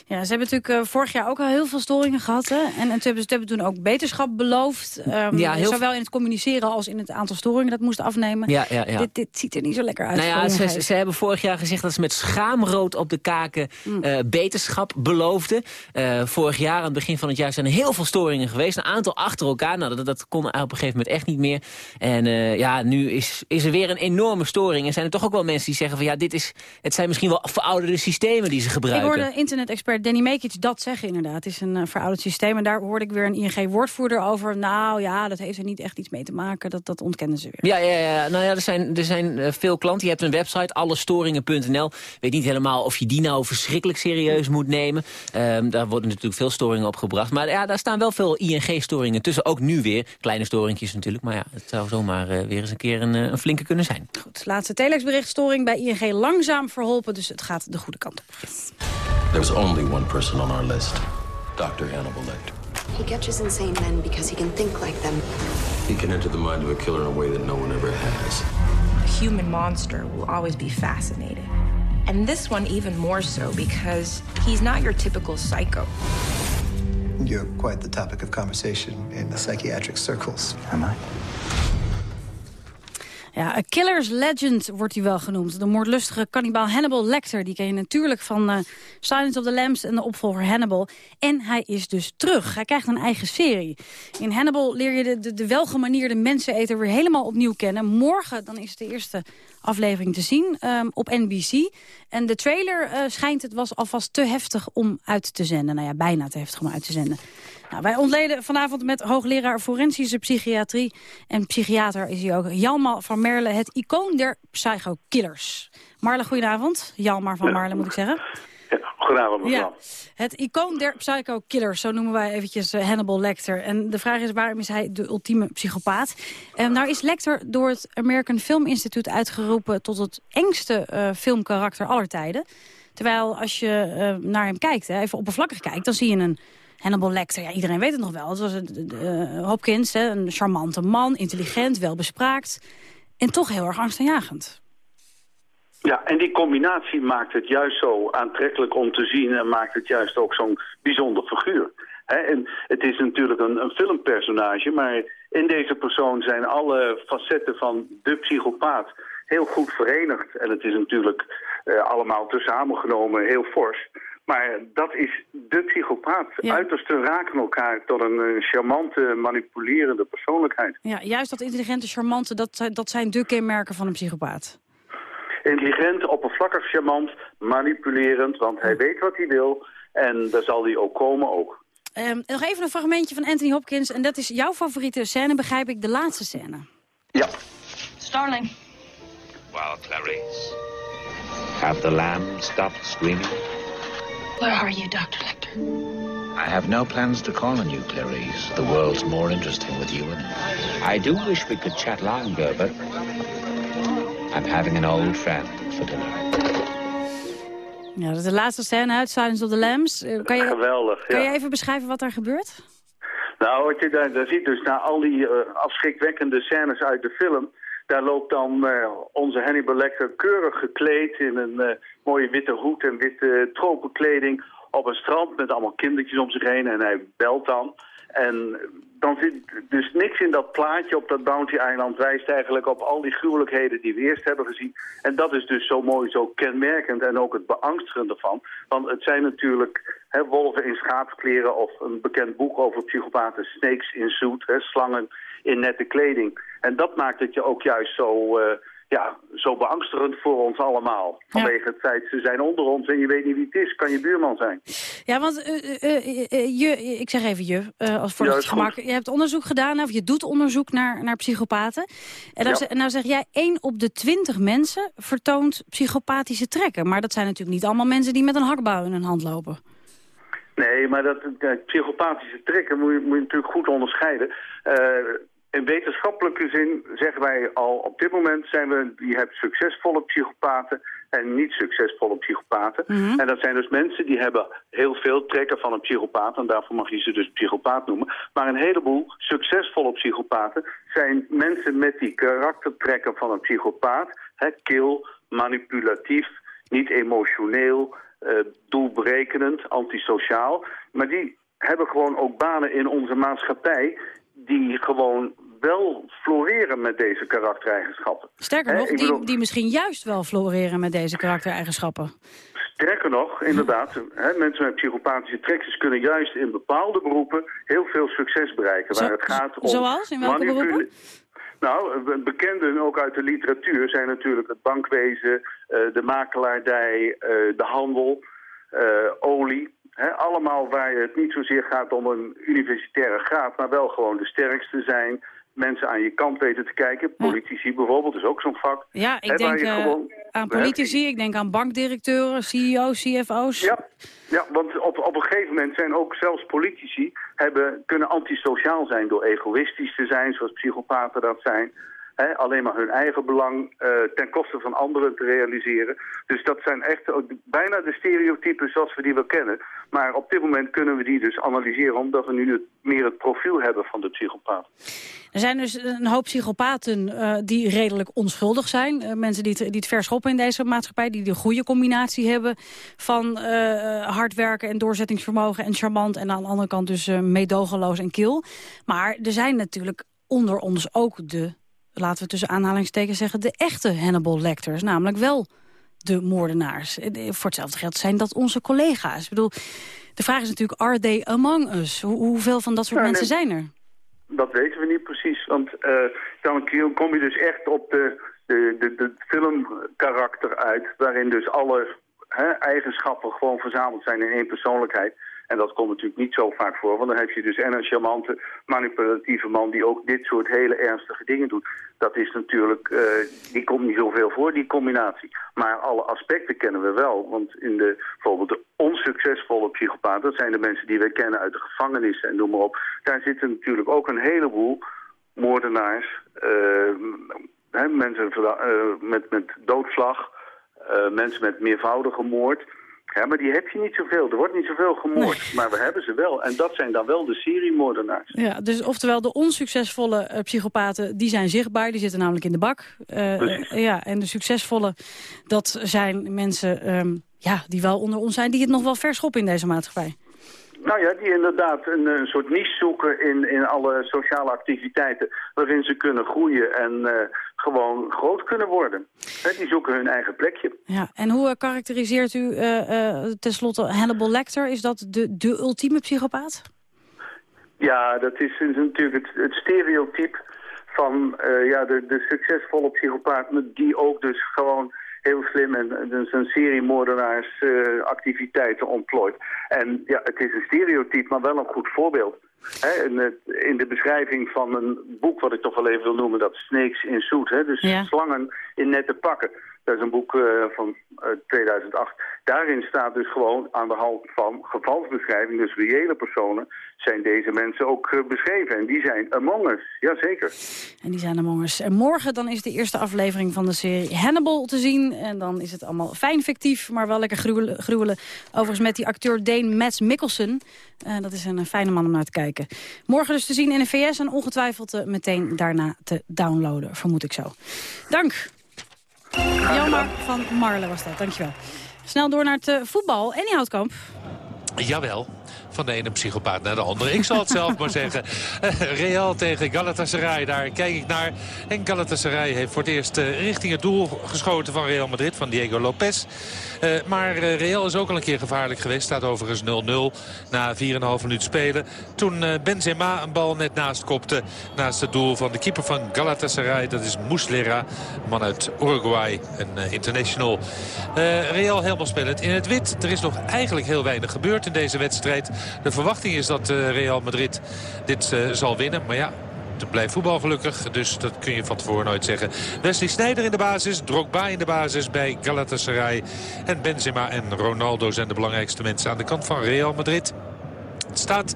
Speaker 18: Ja, ze hebben natuurlijk eh, vorig jaar ook al heel veel storingen gehad. Hè? En, en toen hebben ze hebben toen ook beterschap beloofd. ehm,
Speaker 19: Ja, heel
Speaker 18: zowel in het communiceren als in het aantal storingen dat moest afnemen.
Speaker 19: Ja, ja, ja.
Speaker 18: Dit, dit ziet er niet zo lekker uit.
Speaker 19: Nou ja, ze, ze hebben vorig jaar gezegd dat ze met schaamrood op de kaken
Speaker 18: Mm.
Speaker 19: eh, beterschap beloofden. Eh, vorig jaar, aan het begin van het jaar, zijn er heel veel storingen geweest. Een aantal achter elkaar. Nou, dat, dat kon op een gegeven moment echt niet meer. En ja, nu is, is er weer een enorme storing. En zijn er toch ook wel mensen die zeggen van ja, dit is, het zijn misschien wel verouderde systemen die ze
Speaker 18: Ik
Speaker 19: gebruiken.
Speaker 18: hoorde internet-expert Danny Mekic dat zeggen inderdaad. Het is een eh, verouderd systeem. En daar hoorde ik weer een ING-woordvoerder over. Nou ja, dat heeft er niet echt iets mee te maken. Dat, dat ontkennen ze weer.
Speaker 19: Ja, ja, ja. Nou ja, er zijn, er zijn eh, veel klanten. Je hebt een website, allestoringen.nl. Weet niet helemaal of je die nou verschrikkelijk serieus moet nemen. Ehm, daar worden natuurlijk veel storingen op gebracht. Maar ja, daar staan wel veel ING-storingen tussen. Ook nu weer. Kleine storingjes natuurlijk. Maar ja, het zou zomaar eh, weer eens een keer een, een flinke kunnen zijn.
Speaker 18: Goed, laatste telexberichtstoring bij ING langzaam verholpen. Dus het gaat de goede kant op.
Speaker 26: There's only one person on our list Dr. Hannibal Lecter.
Speaker 27: He catches insane men because he can think like them.
Speaker 26: He can enter the mind of a killer in a way that no one ever has.
Speaker 28: A human monster will always be fascinating. And this one even more so because he's not your typical psycho.
Speaker 29: You're quite the topic of conversation in the psychiatric circles.
Speaker 26: Am I?
Speaker 18: Ja, a killer's legend wordt hij wel genoemd. De moordlustige kannibaal Hannibal Lecter. Die ken je natuurlijk van eh Silence of the Lambs en de opvolger Hannibal. En hij is dus terug. Hij krijgt een eigen serie. In Hannibal leer je de, de, de welgemanierde menseneter weer helemaal opnieuw kennen. Morgen dan is de eerste aflevering te zien ehm, op NBC. En de trailer eh, schijnt het was alvast te heftig om uit te zenden. Nou ja, bijna te heftig om uit te zenden. Nou, wij ontleden vanavond met hoogleraar forensische psychiatrie... en psychiater is hij ook, Jalmar van Merle, het icoon der psychokillers. Marle, goedenavond. Jalmar van Marle, moet ik zeggen.
Speaker 30: Goedenavond, mevrouw.
Speaker 18: Ja, het icoon der psychokillers, zo noemen wij eventjes eh, Hannibal Lecter. En de vraag is, waarom is hij de ultieme psychopaat? En nou is Lecter door het American Film Institute uitgeroepen... tot het engste eh, filmkarakter aller tijden. Terwijl als je eh, naar hem kijkt, hè, even oppervlakkig kijkt... dan zie je een Hannibal Lecter, ja, iedereen weet het nog wel. Het was een, eh, Hopkins, hè, een charmante man, intelligent, welbespraakt... en toch heel erg angstaanjagend.
Speaker 30: Ja, en die combinatie maakt het juist zo aantrekkelijk om te zien... en maakt het juist ook zo'n bijzonder figuur. En het is natuurlijk een, een filmpersonage, maar in deze persoon zijn alle facetten van de psychopaat heel goed verenigd. En het is natuurlijk eh, allemaal samengenomen heel fors. Maar dat is de psychopaat. Uitersten raken elkaar tot een charmante, manipulerende persoonlijkheid.
Speaker 18: Ja, juist dat intelligente, charmante, dat, zijn- dat zijn de kenmerken van een psychopaat.
Speaker 30: Intelligent, oppervlakkig, charmant, manipulerend, want hij weet wat hij wil. En daar zal hij ook komen ook.
Speaker 18: Ehm, nog even een fragmentje van Anthony Hopkins. En dat is jouw favoriete scène, begrijp ik, de laatste scène.
Speaker 30: Ja.
Speaker 31: Starling.
Speaker 32: Well, Clarice, have the lamb stopped screaming?
Speaker 31: Where are you, Dr. Lecter?
Speaker 33: I have no plans to call on you, Clarice. The world's more interesting with you in it. I do wish we could chat longer, but I'm having an old friend for dinner.
Speaker 18: Ja, dat is de laatste scène uit Silence of the Lambs. Eh, Kan je,
Speaker 30: Geweldig,
Speaker 18: kan
Speaker 30: ja.
Speaker 18: je even beschrijven wat daar gebeurt?
Speaker 30: Nou, wat je daar, daar ziet dus na al die eh, afschrikwekkende scènes uit de film... daar loopt dan eh, onze Hannibal Lecter keurig gekleed in een eh, mooie witte hoed en witte tropenkleding... op een strand met allemaal kindertjes om zich heen en hij belt dan. En dan zit dus niks in dat plaatje op dat Bounty-eiland wijst eigenlijk op al die gruwelijkheden die we eerst hebben gezien. En dat is dus zo mooi, zo kenmerkend en ook het beangstigende van. Want het zijn natuurlijk hè, wolven in schaapskleren of een bekend boek over psychopaten, snakes in hè, slangen in nette kleding. En dat maakt het je ook juist zo, eh, ja, zo beangstigend voor ons allemaal. Vanwege het feit, ze zijn onder ons en je weet niet wie het is. Kan je buurman zijn.
Speaker 18: Ja, want eh, eh, eh, je, ik zeg even je, als voor het gemak. Je hebt onderzoek gedaan, of je doet onderzoek naar, naar psychopaten. En nou,
Speaker 30: Ja.
Speaker 18: nou zeg jij, één op de twintig mensen vertoont psychopathische trekken. Maar dat zijn natuurlijk niet allemaal mensen die met een hakbouw in hun hand lopen.
Speaker 30: Nee, maar dat psychopathische trekken moet je, moet je natuurlijk goed onderscheiden. In wetenschappelijke zin zeggen wij al, op dit moment zijn we, je hebt succesvolle psychopaten en niet succesvolle psychopaten. En dat zijn dus mensen die hebben heel veel trekken van een psychopaat en daarvoor mag je ze dus psychopaat noemen. Maar een heleboel succesvolle psychopaten zijn mensen met die karaktertrekken van een psychopaat. Hè, kil, manipulatief, niet emotioneel, eh, doelberekenend, antisociaal. Maar die hebben gewoon ook banen in onze maatschappij die gewoon wel floreren met deze karaktereigenschappen.
Speaker 18: Sterker nog, die,
Speaker 30: bedoel-
Speaker 18: die misschien juist wel floreren met deze karaktereigenschappen.
Speaker 30: Sterker nog, inderdaad, hè, mensen met psychopathische trekjes kunnen juist in bepaalde beroepen heel veel succes bereiken.
Speaker 18: Zo-
Speaker 30: waar het gaat om
Speaker 18: zoals? In welke beroepen?
Speaker 30: Nou, be- bekenden ook uit de literatuur zijn natuurlijk het bankwezen, eh, de makelaardij, eh, de handel, eh, olie. Allemaal waar het niet zozeer gaat om een universitaire graad, maar wel gewoon de sterkste zijn. Mensen aan je kant weten te kijken. Politici bijvoorbeeld is ook zo'n vak.
Speaker 18: Ja, ik denk eh,
Speaker 30: gewoon-
Speaker 18: aan politici, ik denk aan bankdirecteuren, CEO's, CFO's.
Speaker 30: Ja, ja want op, op een gegeven moment zijn ook zelfs politici hebben, kunnen antisociaal zijn door egoïstisch te zijn, zoals psychopaten dat zijn. Alleen maar hun eigen belang eh, ten koste van anderen te realiseren. Dus dat zijn echt ook bijna de stereotypen zoals we die wel kennen. Maar op dit moment kunnen we die dus analyseren omdat we nu meer het profiel hebben van de psychopaat.
Speaker 18: Er zijn dus een hoop psychopaten eh, die redelijk onschuldig zijn. Eh, mensen die het, die het verschoppen in deze maatschappij. Die de goede combinatie hebben van eh, hard werken en doorzettingsvermogen en charmant. En aan de andere kant dus meedogenloos en kil. Maar er zijn natuurlijk onder ons ook de, laten we tussen aanhalingstekens zeggen... de echte Hannibal Lecters, namelijk wel de moordenaars. Eh, Voor hetzelfde geld zijn dat onze collega's. Ik bedoel, de vraag is natuurlijk, are they among us? Hoe- hoeveel van dat soort
Speaker 30: Ja,
Speaker 18: mensen
Speaker 30: nee.
Speaker 18: zijn er?
Speaker 30: Dat weten we niet precies, want eh, dan kom je dus echt op de, de, de, de filmkarakter uit... waarin dus alle hè, eigenschappen gewoon verzameld zijn in één persoonlijkheid. En dat komt natuurlijk niet zo vaak voor, want dan heb je dus en een charmante, manipulatieve man... die ook dit soort hele ernstige dingen doet. Dat is natuurlijk, eh, die komt niet zoveel voor, die combinatie. Maar alle aspecten kennen we wel, want in de, bijvoorbeeld de onsuccesvolle psychopaat... dat zijn de mensen die we kennen uit de gevangenissen en noem maar op. Daar zitten natuurlijk ook een heleboel moordenaars, eh, hè, mensen eh, met, met doodslag, mensen met meervoudige moord. Ja, maar die heb je niet zoveel. Er wordt niet zoveel gemoord. Maar we hebben ze wel. En dat zijn dan wel de seriemoordenaars.
Speaker 18: Ja, dus oftewel de onsuccesvolle eh, psychopaten, die zijn zichtbaar. Die zitten namelijk in de bak. Eh, eh, ja, en de succesvolle, dat zijn mensen ehm, ja, die wel onder ons zijn... die het nog wel verschoppen in deze maatschappij.
Speaker 30: Nou ja, die inderdaad een, een soort niche zoeken in, in alle sociale activiteiten... waarin ze kunnen groeien en eh, gewoon groot kunnen worden. Hè, die zoeken hun eigen plekje.
Speaker 18: Ja, en hoe eh, karakteriseert u eh, eh, tenslotte Hannibal Lecter? Is dat de, de ultieme psychopaat?
Speaker 30: Ja, dat is, is natuurlijk het, het stereotype van eh, ja, de, de succesvolle psychopaat... die ook dus gewoon heel slim en, dus een serie moordenaars eh, activiteiten ontplooit. En ja, het is een stereotype, maar wel een goed voorbeeld. In, het- in de beschrijving van een boek wat ik toch wel even wil noemen, dat Snakes in Suit. Hè, dus
Speaker 18: Ja.
Speaker 30: slangen in nette pakken. Dat is een boek eh, van eh, 2008. Daarin staat dus gewoon aan de hand van gevalsbeschrijving, dus reële personen, zijn deze mensen ook eh, beschreven. En die zijn Among Us, jazeker.
Speaker 18: En die zijn Among Us. En morgen dan is de eerste aflevering van de serie Hannibal te zien. En dan is het allemaal fijn fictief, maar wel lekker gruwelen. gruwelen. Overigens met die acteur Dane Mads Mikkelsen. Eh, dat is een eh, fijne man om naar te kijken. Morgen dus te zien in de VS en ongetwijfeld eh, meteen daarna te downloaden, vermoed ik zo. Dank. Jelmar van Marle was dat, dankjewel. Snel door naar het eh, voetbal. Annie Houtkamp.
Speaker 22: Jawel. Van de ene psychopaat naar de andere. Ik zal het zelf maar zeggen. Eh, Real tegen Galatasaray. Daar kijk ik naar. En Galatasaray heeft voor het eerst eh, richting het doel geschoten van Real Madrid. Van Diego Lopez. Eh, maar Real is ook al een keer gevaarlijk geweest. Staat overigens 0-0 na 4,5 minuut spelen. Toen Benzema een bal net naast kopte. Naast het doel van de keeper van Galatasaray. Dat is Muslera. Man uit Uruguay. Een international. Real helemaal spelend in het wit. Er is nog eigenlijk heel weinig gebeurd in deze wedstrijd. De verwachting is dat eh, Real Madrid dit eh, zal winnen. Maar ja, het blijft voetbal gelukkig, dus dat kun je van tevoren nooit zeggen. Wesley Sneijder in de basis, Drogba in de basis bij Galatasaray. En Benzema en Ronaldo zijn de belangrijkste mensen aan de kant van Real Madrid. Het staat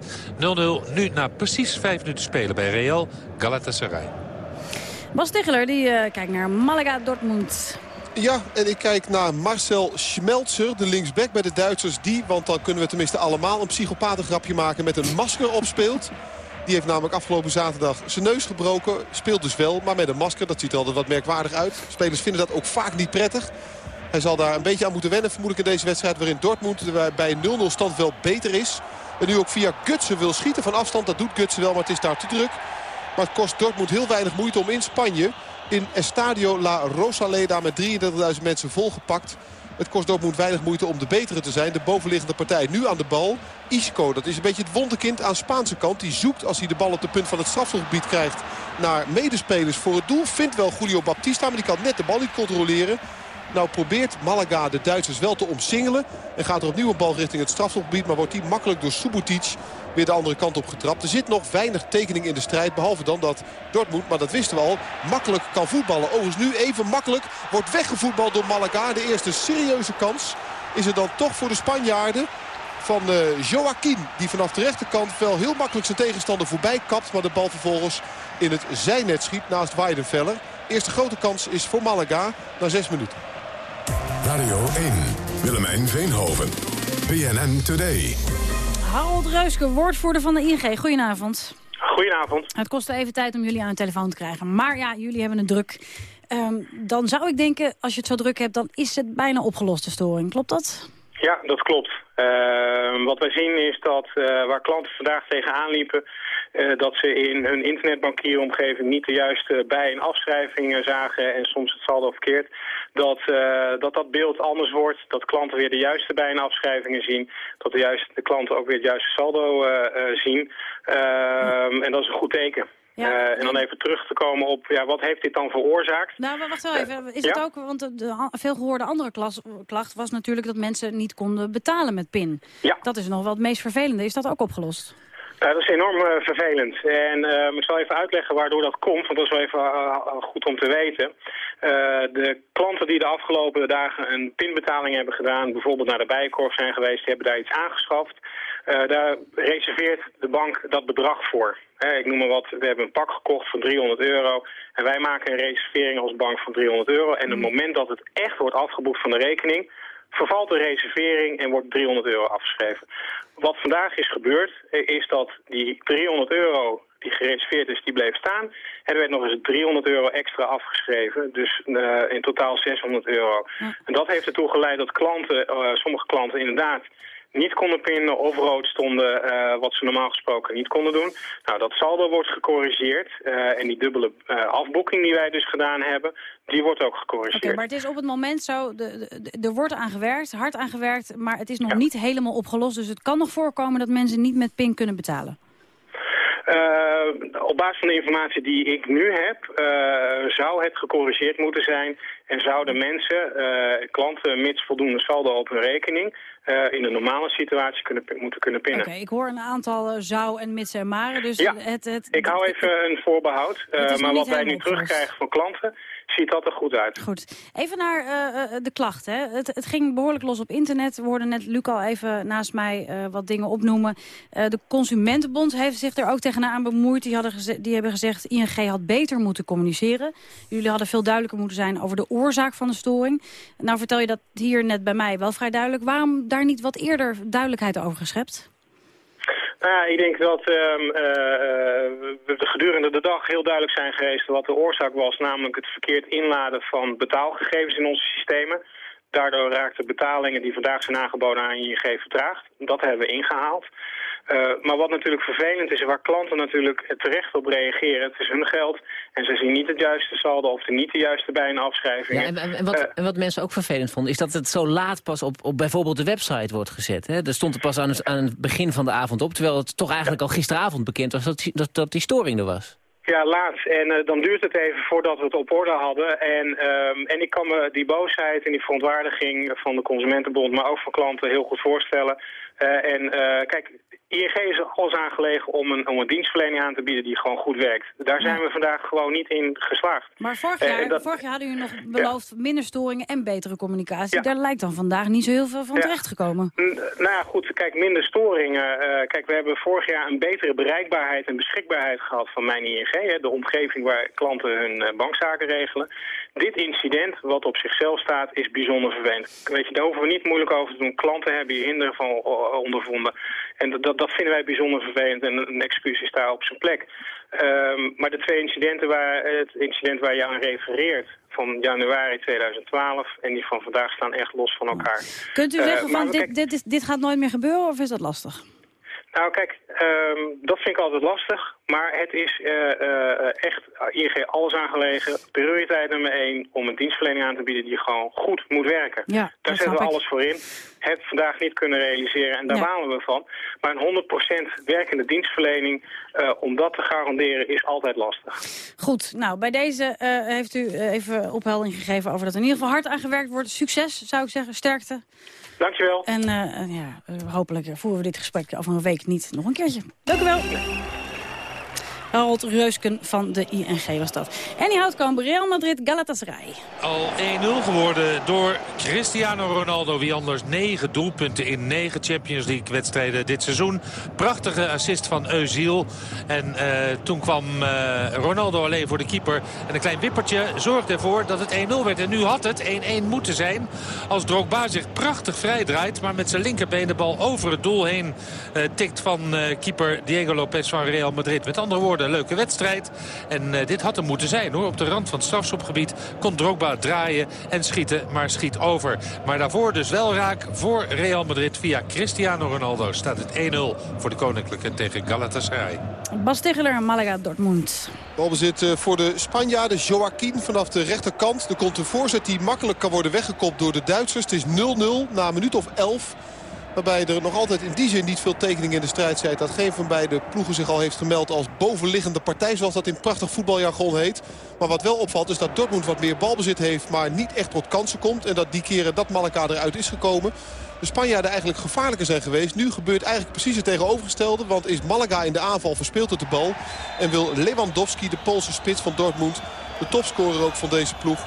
Speaker 22: 0-0 nu na precies vijf minuten spelen bij Real Galatasaray.
Speaker 18: Bas Tegeler die eh, kijkt naar Malaga Dortmund.
Speaker 23: Ja, en ik kijk naar Marcel Schmelzer, de linksback bij de Duitsers. Die, want dan kunnen we tenminste allemaal een psychopatengrapje maken met een masker opspeelt. Die heeft namelijk afgelopen zaterdag zijn neus gebroken. Speelt dus wel, maar met een masker. Dat ziet er altijd wat merkwaardig uit. Spelers vinden dat ook vaak niet prettig. Hij zal daar een beetje aan moeten wennen, vermoedelijk in deze wedstrijd... waarin Dortmund bij een 0-0 stand wel beter is. En nu ook via Gutsen wil schieten van afstand. Dat doet Gutsen wel, maar het is daar te druk. Maar het kost Dortmund heel weinig moeite om in Spanje... in Estadio La Rosaleda met 33.000 mensen volgepakt... Het kost Dortmund weinig moeite om de betere te zijn. De bovenliggende partij nu aan de bal. Isco, dat is een beetje het wonderkind aan Spaanse kant. Die zoekt als hij de bal op de punt van het strafgebied krijgt... naar medespelers voor het doel. Vindt wel Julio Baptista, maar die kan net de bal niet controleren. Nou probeert Malaga de Duitsers wel te omsingelen. En gaat er opnieuw een bal richting het strafgebied. Maar wordt die makkelijk door Subotic weer de andere kant op getrapt. Er zit nog weinig tekening in de strijd. Behalve dan dat Dortmund, maar dat wisten we al, makkelijk kan voetballen. Overigens nu even makkelijk wordt weggevoetbald door Malaga. De eerste serieuze kans is er dan toch voor de Spanjaarden van uh, Joaquin. Die vanaf de rechterkant wel heel makkelijk zijn tegenstander voorbij kapt. Maar de bal vervolgens in het zijnet schiet naast Weidenfeller. Eerste grote kans is voor Malaga na zes minuten.
Speaker 7: Radio 1, Willemijn Veenhoven, PNN Today.
Speaker 18: Harold Reuske, woordvoerder van de ING. Goedenavond.
Speaker 34: Goedenavond.
Speaker 18: Het kostte even tijd om jullie aan de telefoon te krijgen. Maar ja, jullie hebben het druk. Ehm, dan zou ik denken, als je het zo druk hebt... dan is het bijna opgelost, de storing. Klopt dat?
Speaker 34: Ja, dat klopt. Uh, wat wij zien is dat uh, waar klanten vandaag tegenaan liepen... Uh, dat ze in hun internetbankieromgeving niet de juiste bij- en afschrijvingen zagen... en soms het saldo verkeerd, dat, uh, dat dat beeld anders wordt. Dat klanten weer de juiste bij- en afschrijvingen zien. Dat de, juiste, de klanten ook weer het juiste saldo zien. Uh, en dat is een goed teken. Ja, uh, en dan even terug te komen op, ja, wat heeft dit dan veroorzaakt?
Speaker 18: Nou, maar wacht wel even. Is ja? het ook, want de, de veelgehoorde andere klas, klacht was natuurlijk dat mensen niet konden betalen met PIN.
Speaker 34: Ja.
Speaker 18: Dat is nog wel het meest vervelende. Is dat ook opgelost?
Speaker 34: Uh, dat is enorm uh, vervelend. En uh, ik zal even uitleggen waardoor dat komt, want dat is wel even goed om te weten. de klanten die de afgelopen dagen een pinbetaling hebben gedaan, bijvoorbeeld naar de Bijenkorf zijn geweest, die hebben daar iets aangeschaft. daar reserveert de bank dat bedrag voor. ik noem maar wat, we hebben een pak gekocht van 300 euro en wij maken een reservering als bank van 300 euro. En op het moment dat het echt wordt afgeboekt van de rekening, vervalt de reservering en wordt 300 euro afgeschreven. Wat vandaag is gebeurd, is dat die 300 euro die gereserveerd is, die bleef staan. En er werd nog eens 300 euro extra afgeschreven. Dus uh, in totaal 600 euro. Ja. En dat heeft ertoe geleid dat klanten, uh, sommige klanten inderdaad niet konden pinnen of rood stonden, uh, wat ze normaal gesproken niet konden doen. Nou, dat saldo wordt gecorrigeerd uh, en die dubbele uh, afboeking die wij dus gedaan hebben, die wordt ook gecorrigeerd.
Speaker 18: Oké, okay, maar het is op het moment zo, er wordt aan gewerkt, hard aan gewerkt, maar het is nog ja. niet helemaal opgelost. Dus het kan nog voorkomen dat mensen niet met PIN kunnen betalen.
Speaker 34: Eh, op basis van de informatie die ik nu heb, eh, zou het gecorrigeerd moeten zijn en zouden mensen, eh, klanten, mits voldoende saldo op hun rekening, eh, in een normale situatie kunnen, moeten kunnen pinnen.
Speaker 18: Oké, ik hoor een aantal eh, zou en mits en maren. Dus
Speaker 34: Ja,
Speaker 18: het, het,
Speaker 34: Ik hou even een voorbehoud, eh, maar wat wij nu terugkrijgen van klanten, ziet dat er goed uit.
Speaker 18: Goed. Even naar eh, eh, de klachten. Het, het ging behoorlijk los op internet. We hoorden net Luc al even naast mij eh, wat dingen opnoemen. De Consumentenbond heeft zich er ook tegenaan bemoeid. Die, hadden die hebben gezegd, ING had beter moeten communiceren. Jullie hadden veel duidelijker moeten zijn over de oorzaak van de storing. Nou vertel je dat hier net bij mij wel vrij duidelijk. Waarom daar niet wat eerder duidelijkheid over geschept?
Speaker 34: Nou, ik denk dat ehm, eh, we gedurende de dag heel duidelijk zijn geweest wat de oorzaak was, namelijk het verkeerd inladen van betaalgegevens in onze systemen. Daardoor raakten betalingen die vandaag zijn aangeboden aan ING vertraagd. Dat hebben we ingehaald. Eh, maar wat natuurlijk vervelend is, en waar klanten natuurlijk terecht op reageren, het is hun geld en ze zien niet het juiste saldo of de niet de juiste bij een afschrijving.
Speaker 19: Ja, en, wat, en wat mensen ook vervelend vonden, is dat het zo laat pas op, op bijvoorbeeld de website wordt gezet. Hè? Er stond er pas aan het, aan het begin van de avond op, terwijl het toch eigenlijk al gisteravond bekend was dat, die- dat, dat die storing er was.
Speaker 34: Ja, laat. En eh, dan duurt het even voordat we het op orde hadden. En, ehm, en ik kan me die boosheid en die verontwaardiging van de Consumentenbond, maar ook van klanten heel goed voorstellen. Eh, en eh, kijk, ING is alles aangelegen om een, om een dienstverlening aan te bieden die gewoon goed werkt. Daar zijn we vandaag gewoon niet in geslaagd.
Speaker 18: Maar vorig
Speaker 34: Eh,
Speaker 18: jaar,
Speaker 34: dat-
Speaker 18: vorig jaar hadden jullie nog beloofd minder storingen en betere communicatie.
Speaker 34: Ja.
Speaker 18: Daar lijkt dan vandaag niet zo heel veel van
Speaker 34: Ja.
Speaker 18: terechtgekomen.
Speaker 34: N- Nou ja, goed, kijk, minder storingen. Kijk, we hebben vorig jaar een betere bereikbaarheid en beschikbaarheid gehad van Mijn ING. Hè, de omgeving waar klanten hun bankzaken regelen. Dit incident, wat op zichzelf staat, is bijzonder vervelend. Weet je, daar hoeven we niet moeilijk over te doen. Klanten hebben hier hinderen van eh, ondervonden. En dat, dat, vinden wij bijzonder vervelend en een excuus is daar op zijn plek. Ehm, maar de twee incidenten waar, het incident waar je aan refereert, van januari 2012 en die van vandaag staan echt los van elkaar.
Speaker 18: Kunt u
Speaker 34: Eh,
Speaker 18: zeggen van dit, dit, is- dit gaat nooit meer gebeuren of is dat lastig?
Speaker 34: Nou kijk, ehm, dat vind ik altijd lastig. Maar het is eh, eh, echt ING alles aangelegen. Prioriteit nummer één om een dienstverlening aan te bieden die gewoon goed moet werken.
Speaker 18: Ja,
Speaker 34: Daar zetten we
Speaker 18: ik.
Speaker 34: alles voor in. Het vandaag niet kunnen realiseren en daar
Speaker 18: Ja.
Speaker 34: balen we van. Maar een 100% werkende dienstverlening, eh, om dat te garanderen, is altijd lastig.
Speaker 18: Goed, nou bij deze eh, heeft u eh, even opheldering gegeven over dat er in ieder geval hard aan gewerkt wordt. Succes, zou ik zeggen, sterkte.
Speaker 34: Dankjewel.
Speaker 18: En eh, eh, ja, eh, hopelijk eh, voeren we dit gesprek over een week niet nog een keertje. Dank u wel. Harold Reusken van de ING was dat. En die houdt komen Real Madrid Galatasaray.
Speaker 22: Al 1-0 geworden door Cristiano Ronaldo. Wie anders 9 doelpunten in 9 Champions League wedstrijden dit seizoen. Prachtige assist van Özil. En eh, toen kwam eh, Ronaldo alleen voor de keeper. En een klein wippertje zorgde ervoor dat het 1-0 werd. En nu had het 1-1 moeten zijn. Als Drogba zich prachtig vrijdraait. Maar met zijn linkerbeen de bal over het doel heen eh, tikt van keeper Diego Lopez van Real Madrid. Met andere woorden, een leuke wedstrijd. En eh, dit had hem moeten zijn hoor. Op de rand van het strafschopgebied kon Drogba draaien en schieten, maar schiet over. Maar daarvoor dus wel raak voor Real Madrid via Cristiano Ronaldo. Staat het 1-0 voor de Koninklijke tegen Galatasaray.
Speaker 18: Bas Tegeler en Malaga Dortmund.
Speaker 23: Balbezit eh, voor de Spanjaarden. Joaquin vanaf de rechterkant. Er komt een voorzet die makkelijk kan worden weggekopt door de Duitsers. Het is 0-0 na een minuut of 11. Waarbij er nog altijd in die zin niet veel tekening in de strijd zit. Dat geen van beide ploegen zich al heeft gemeld als bovenliggende partij. Zoals dat in prachtig voetbaljargon heet. Maar wat wel opvalt is dat Dortmund wat meer balbezit heeft. Maar niet echt tot kansen komt. En dat die keren dat Malaga eruit is gekomen. De Spanjaarden eigenlijk gevaarlijker zijn geweest. Nu gebeurt eigenlijk precies het tegenovergestelde. Want is Malaga in de aanval verspeelt het de bal. En wil Lewandowski, de Poolse spits van Dortmund... de topscorer ook van deze ploeg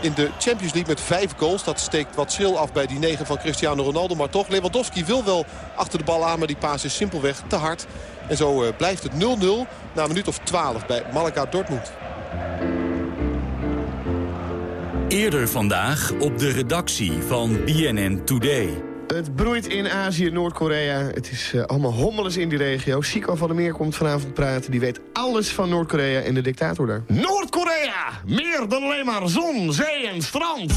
Speaker 23: in de Champions League met vijf goals. Dat steekt wat schril af bij die negen van Cristiano Ronaldo. Maar toch, Lewandowski wil wel achter de bal aan. Maar die paas is simpelweg te hard. En zo eh, blijft het 0-0 na een minuut of 12 bij Malaga Dortmund.
Speaker 35: Eerder vandaag op de redactie van BNN Today.
Speaker 36: Het broeit in Azië, Noord-Korea. Het is eh, allemaal hommeles in die regio. Chico van der Meer komt vanavond praten. Die weet alles van Noord-Korea en de dictator daar.
Speaker 37: Noord-Korea! Meer dan alleen maar zon, zee en strand.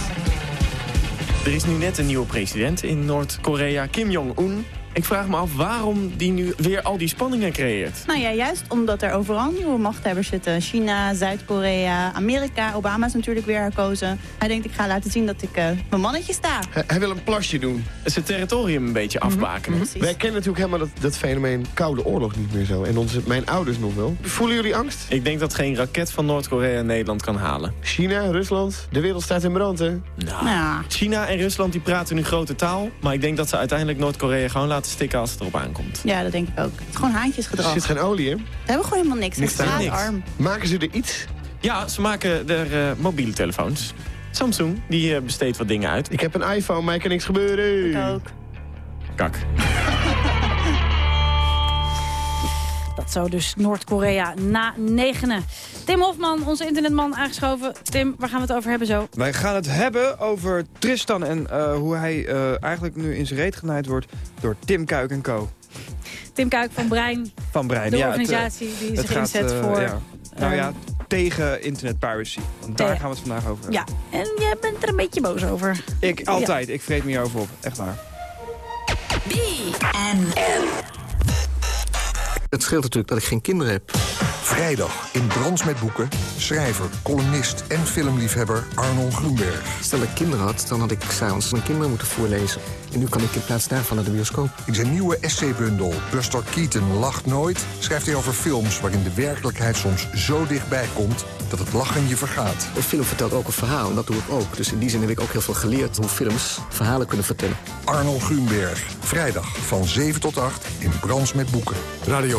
Speaker 38: Er is nu net een nieuwe president in Noord-Korea, Kim Jong-un. Ik vraag me af waarom die nu weer al die spanningen creëert.
Speaker 39: Nou ja, juist omdat er overal nieuwe machthebbers zitten. China, Zuid-Korea, Amerika. Obama is natuurlijk weer herkozen. Hij denkt, ik ga laten zien dat ik uh, mijn mannetje sta.
Speaker 36: Hij, hij, wil een plasje doen.
Speaker 38: Zijn territorium een beetje afbakenen.
Speaker 36: Mm -hmm. Wij kennen natuurlijk helemaal dat, dat fenomeen Koude Oorlog niet meer zo. En onze, mijn ouders nog wel. Voelen jullie angst?
Speaker 38: Ik denk dat geen raket van Noord-Korea Nederland kan halen.
Speaker 36: China, Rusland, de wereld staat in brand, hè?
Speaker 38: Nou, ja. China en Rusland die praten nu grote taal. Maar ik denk dat ze uiteindelijk Noord-Korea gewoon laten stikken als het erop aankomt.
Speaker 39: Ja, dat denk ik ook. Het is gewoon haantjesgedrag.
Speaker 36: Er zit geen olie in.
Speaker 39: We hebben gewoon helemaal niks.
Speaker 38: niks
Speaker 39: het is arm.
Speaker 36: Maken ze er iets?
Speaker 38: Ja, ze maken er uh, mobiele telefoons. Samsung, die uh, besteedt wat dingen uit.
Speaker 36: Ik heb een iPhone, mij kan niks gebeuren.
Speaker 39: Ik ook.
Speaker 38: Kak.
Speaker 18: Dat zou dus Noord-Korea na negenen. Tim Hofman, onze internetman, aangeschoven. Tim, waar gaan we het over hebben zo?
Speaker 40: Wij gaan het hebben over Tristan en uh, hoe hij uh, eigenlijk nu in zijn reet genaaid wordt door Tim Kuik en Co.
Speaker 18: Tim Kuik van Brein.
Speaker 40: Van Brein,
Speaker 18: de
Speaker 40: ja.
Speaker 18: organisatie
Speaker 40: het,
Speaker 18: die zich gaat, inzet
Speaker 40: uh,
Speaker 18: voor...
Speaker 40: Ja. Nou ja, tegen internet piracy. Want daar gaan we het vandaag over hebben.
Speaker 18: Ja, en jij bent er een beetje boos over.
Speaker 40: Ik, altijd. Ja. Ik vreet me hierover op. Echt waar.
Speaker 41: BNN.
Speaker 42: Het scheelt natuurlijk dat ik geen kinderen heb.
Speaker 41: Vrijdag in Brands met Boeken. Schrijver, columnist en filmliefhebber Arnold Groenberg.
Speaker 42: Stel dat ik kinderen had, dan had ik s'avonds mijn kinderen moeten voorlezen. En nu kan ik in plaats daarvan naar de bioscoop.
Speaker 41: In zijn nieuwe essaybundel Buster Keaton lacht nooit... schrijft hij over films waarin de werkelijkheid soms zo dichtbij komt... dat het lachen je vergaat.
Speaker 42: Een film vertelt ook een verhaal en dat doe ik ook. Dus in die zin heb ik ook heel veel geleerd hoe films verhalen kunnen vertellen.
Speaker 41: Arnold Groenberg. Vrijdag van 7 tot 8 in Brands met Boeken.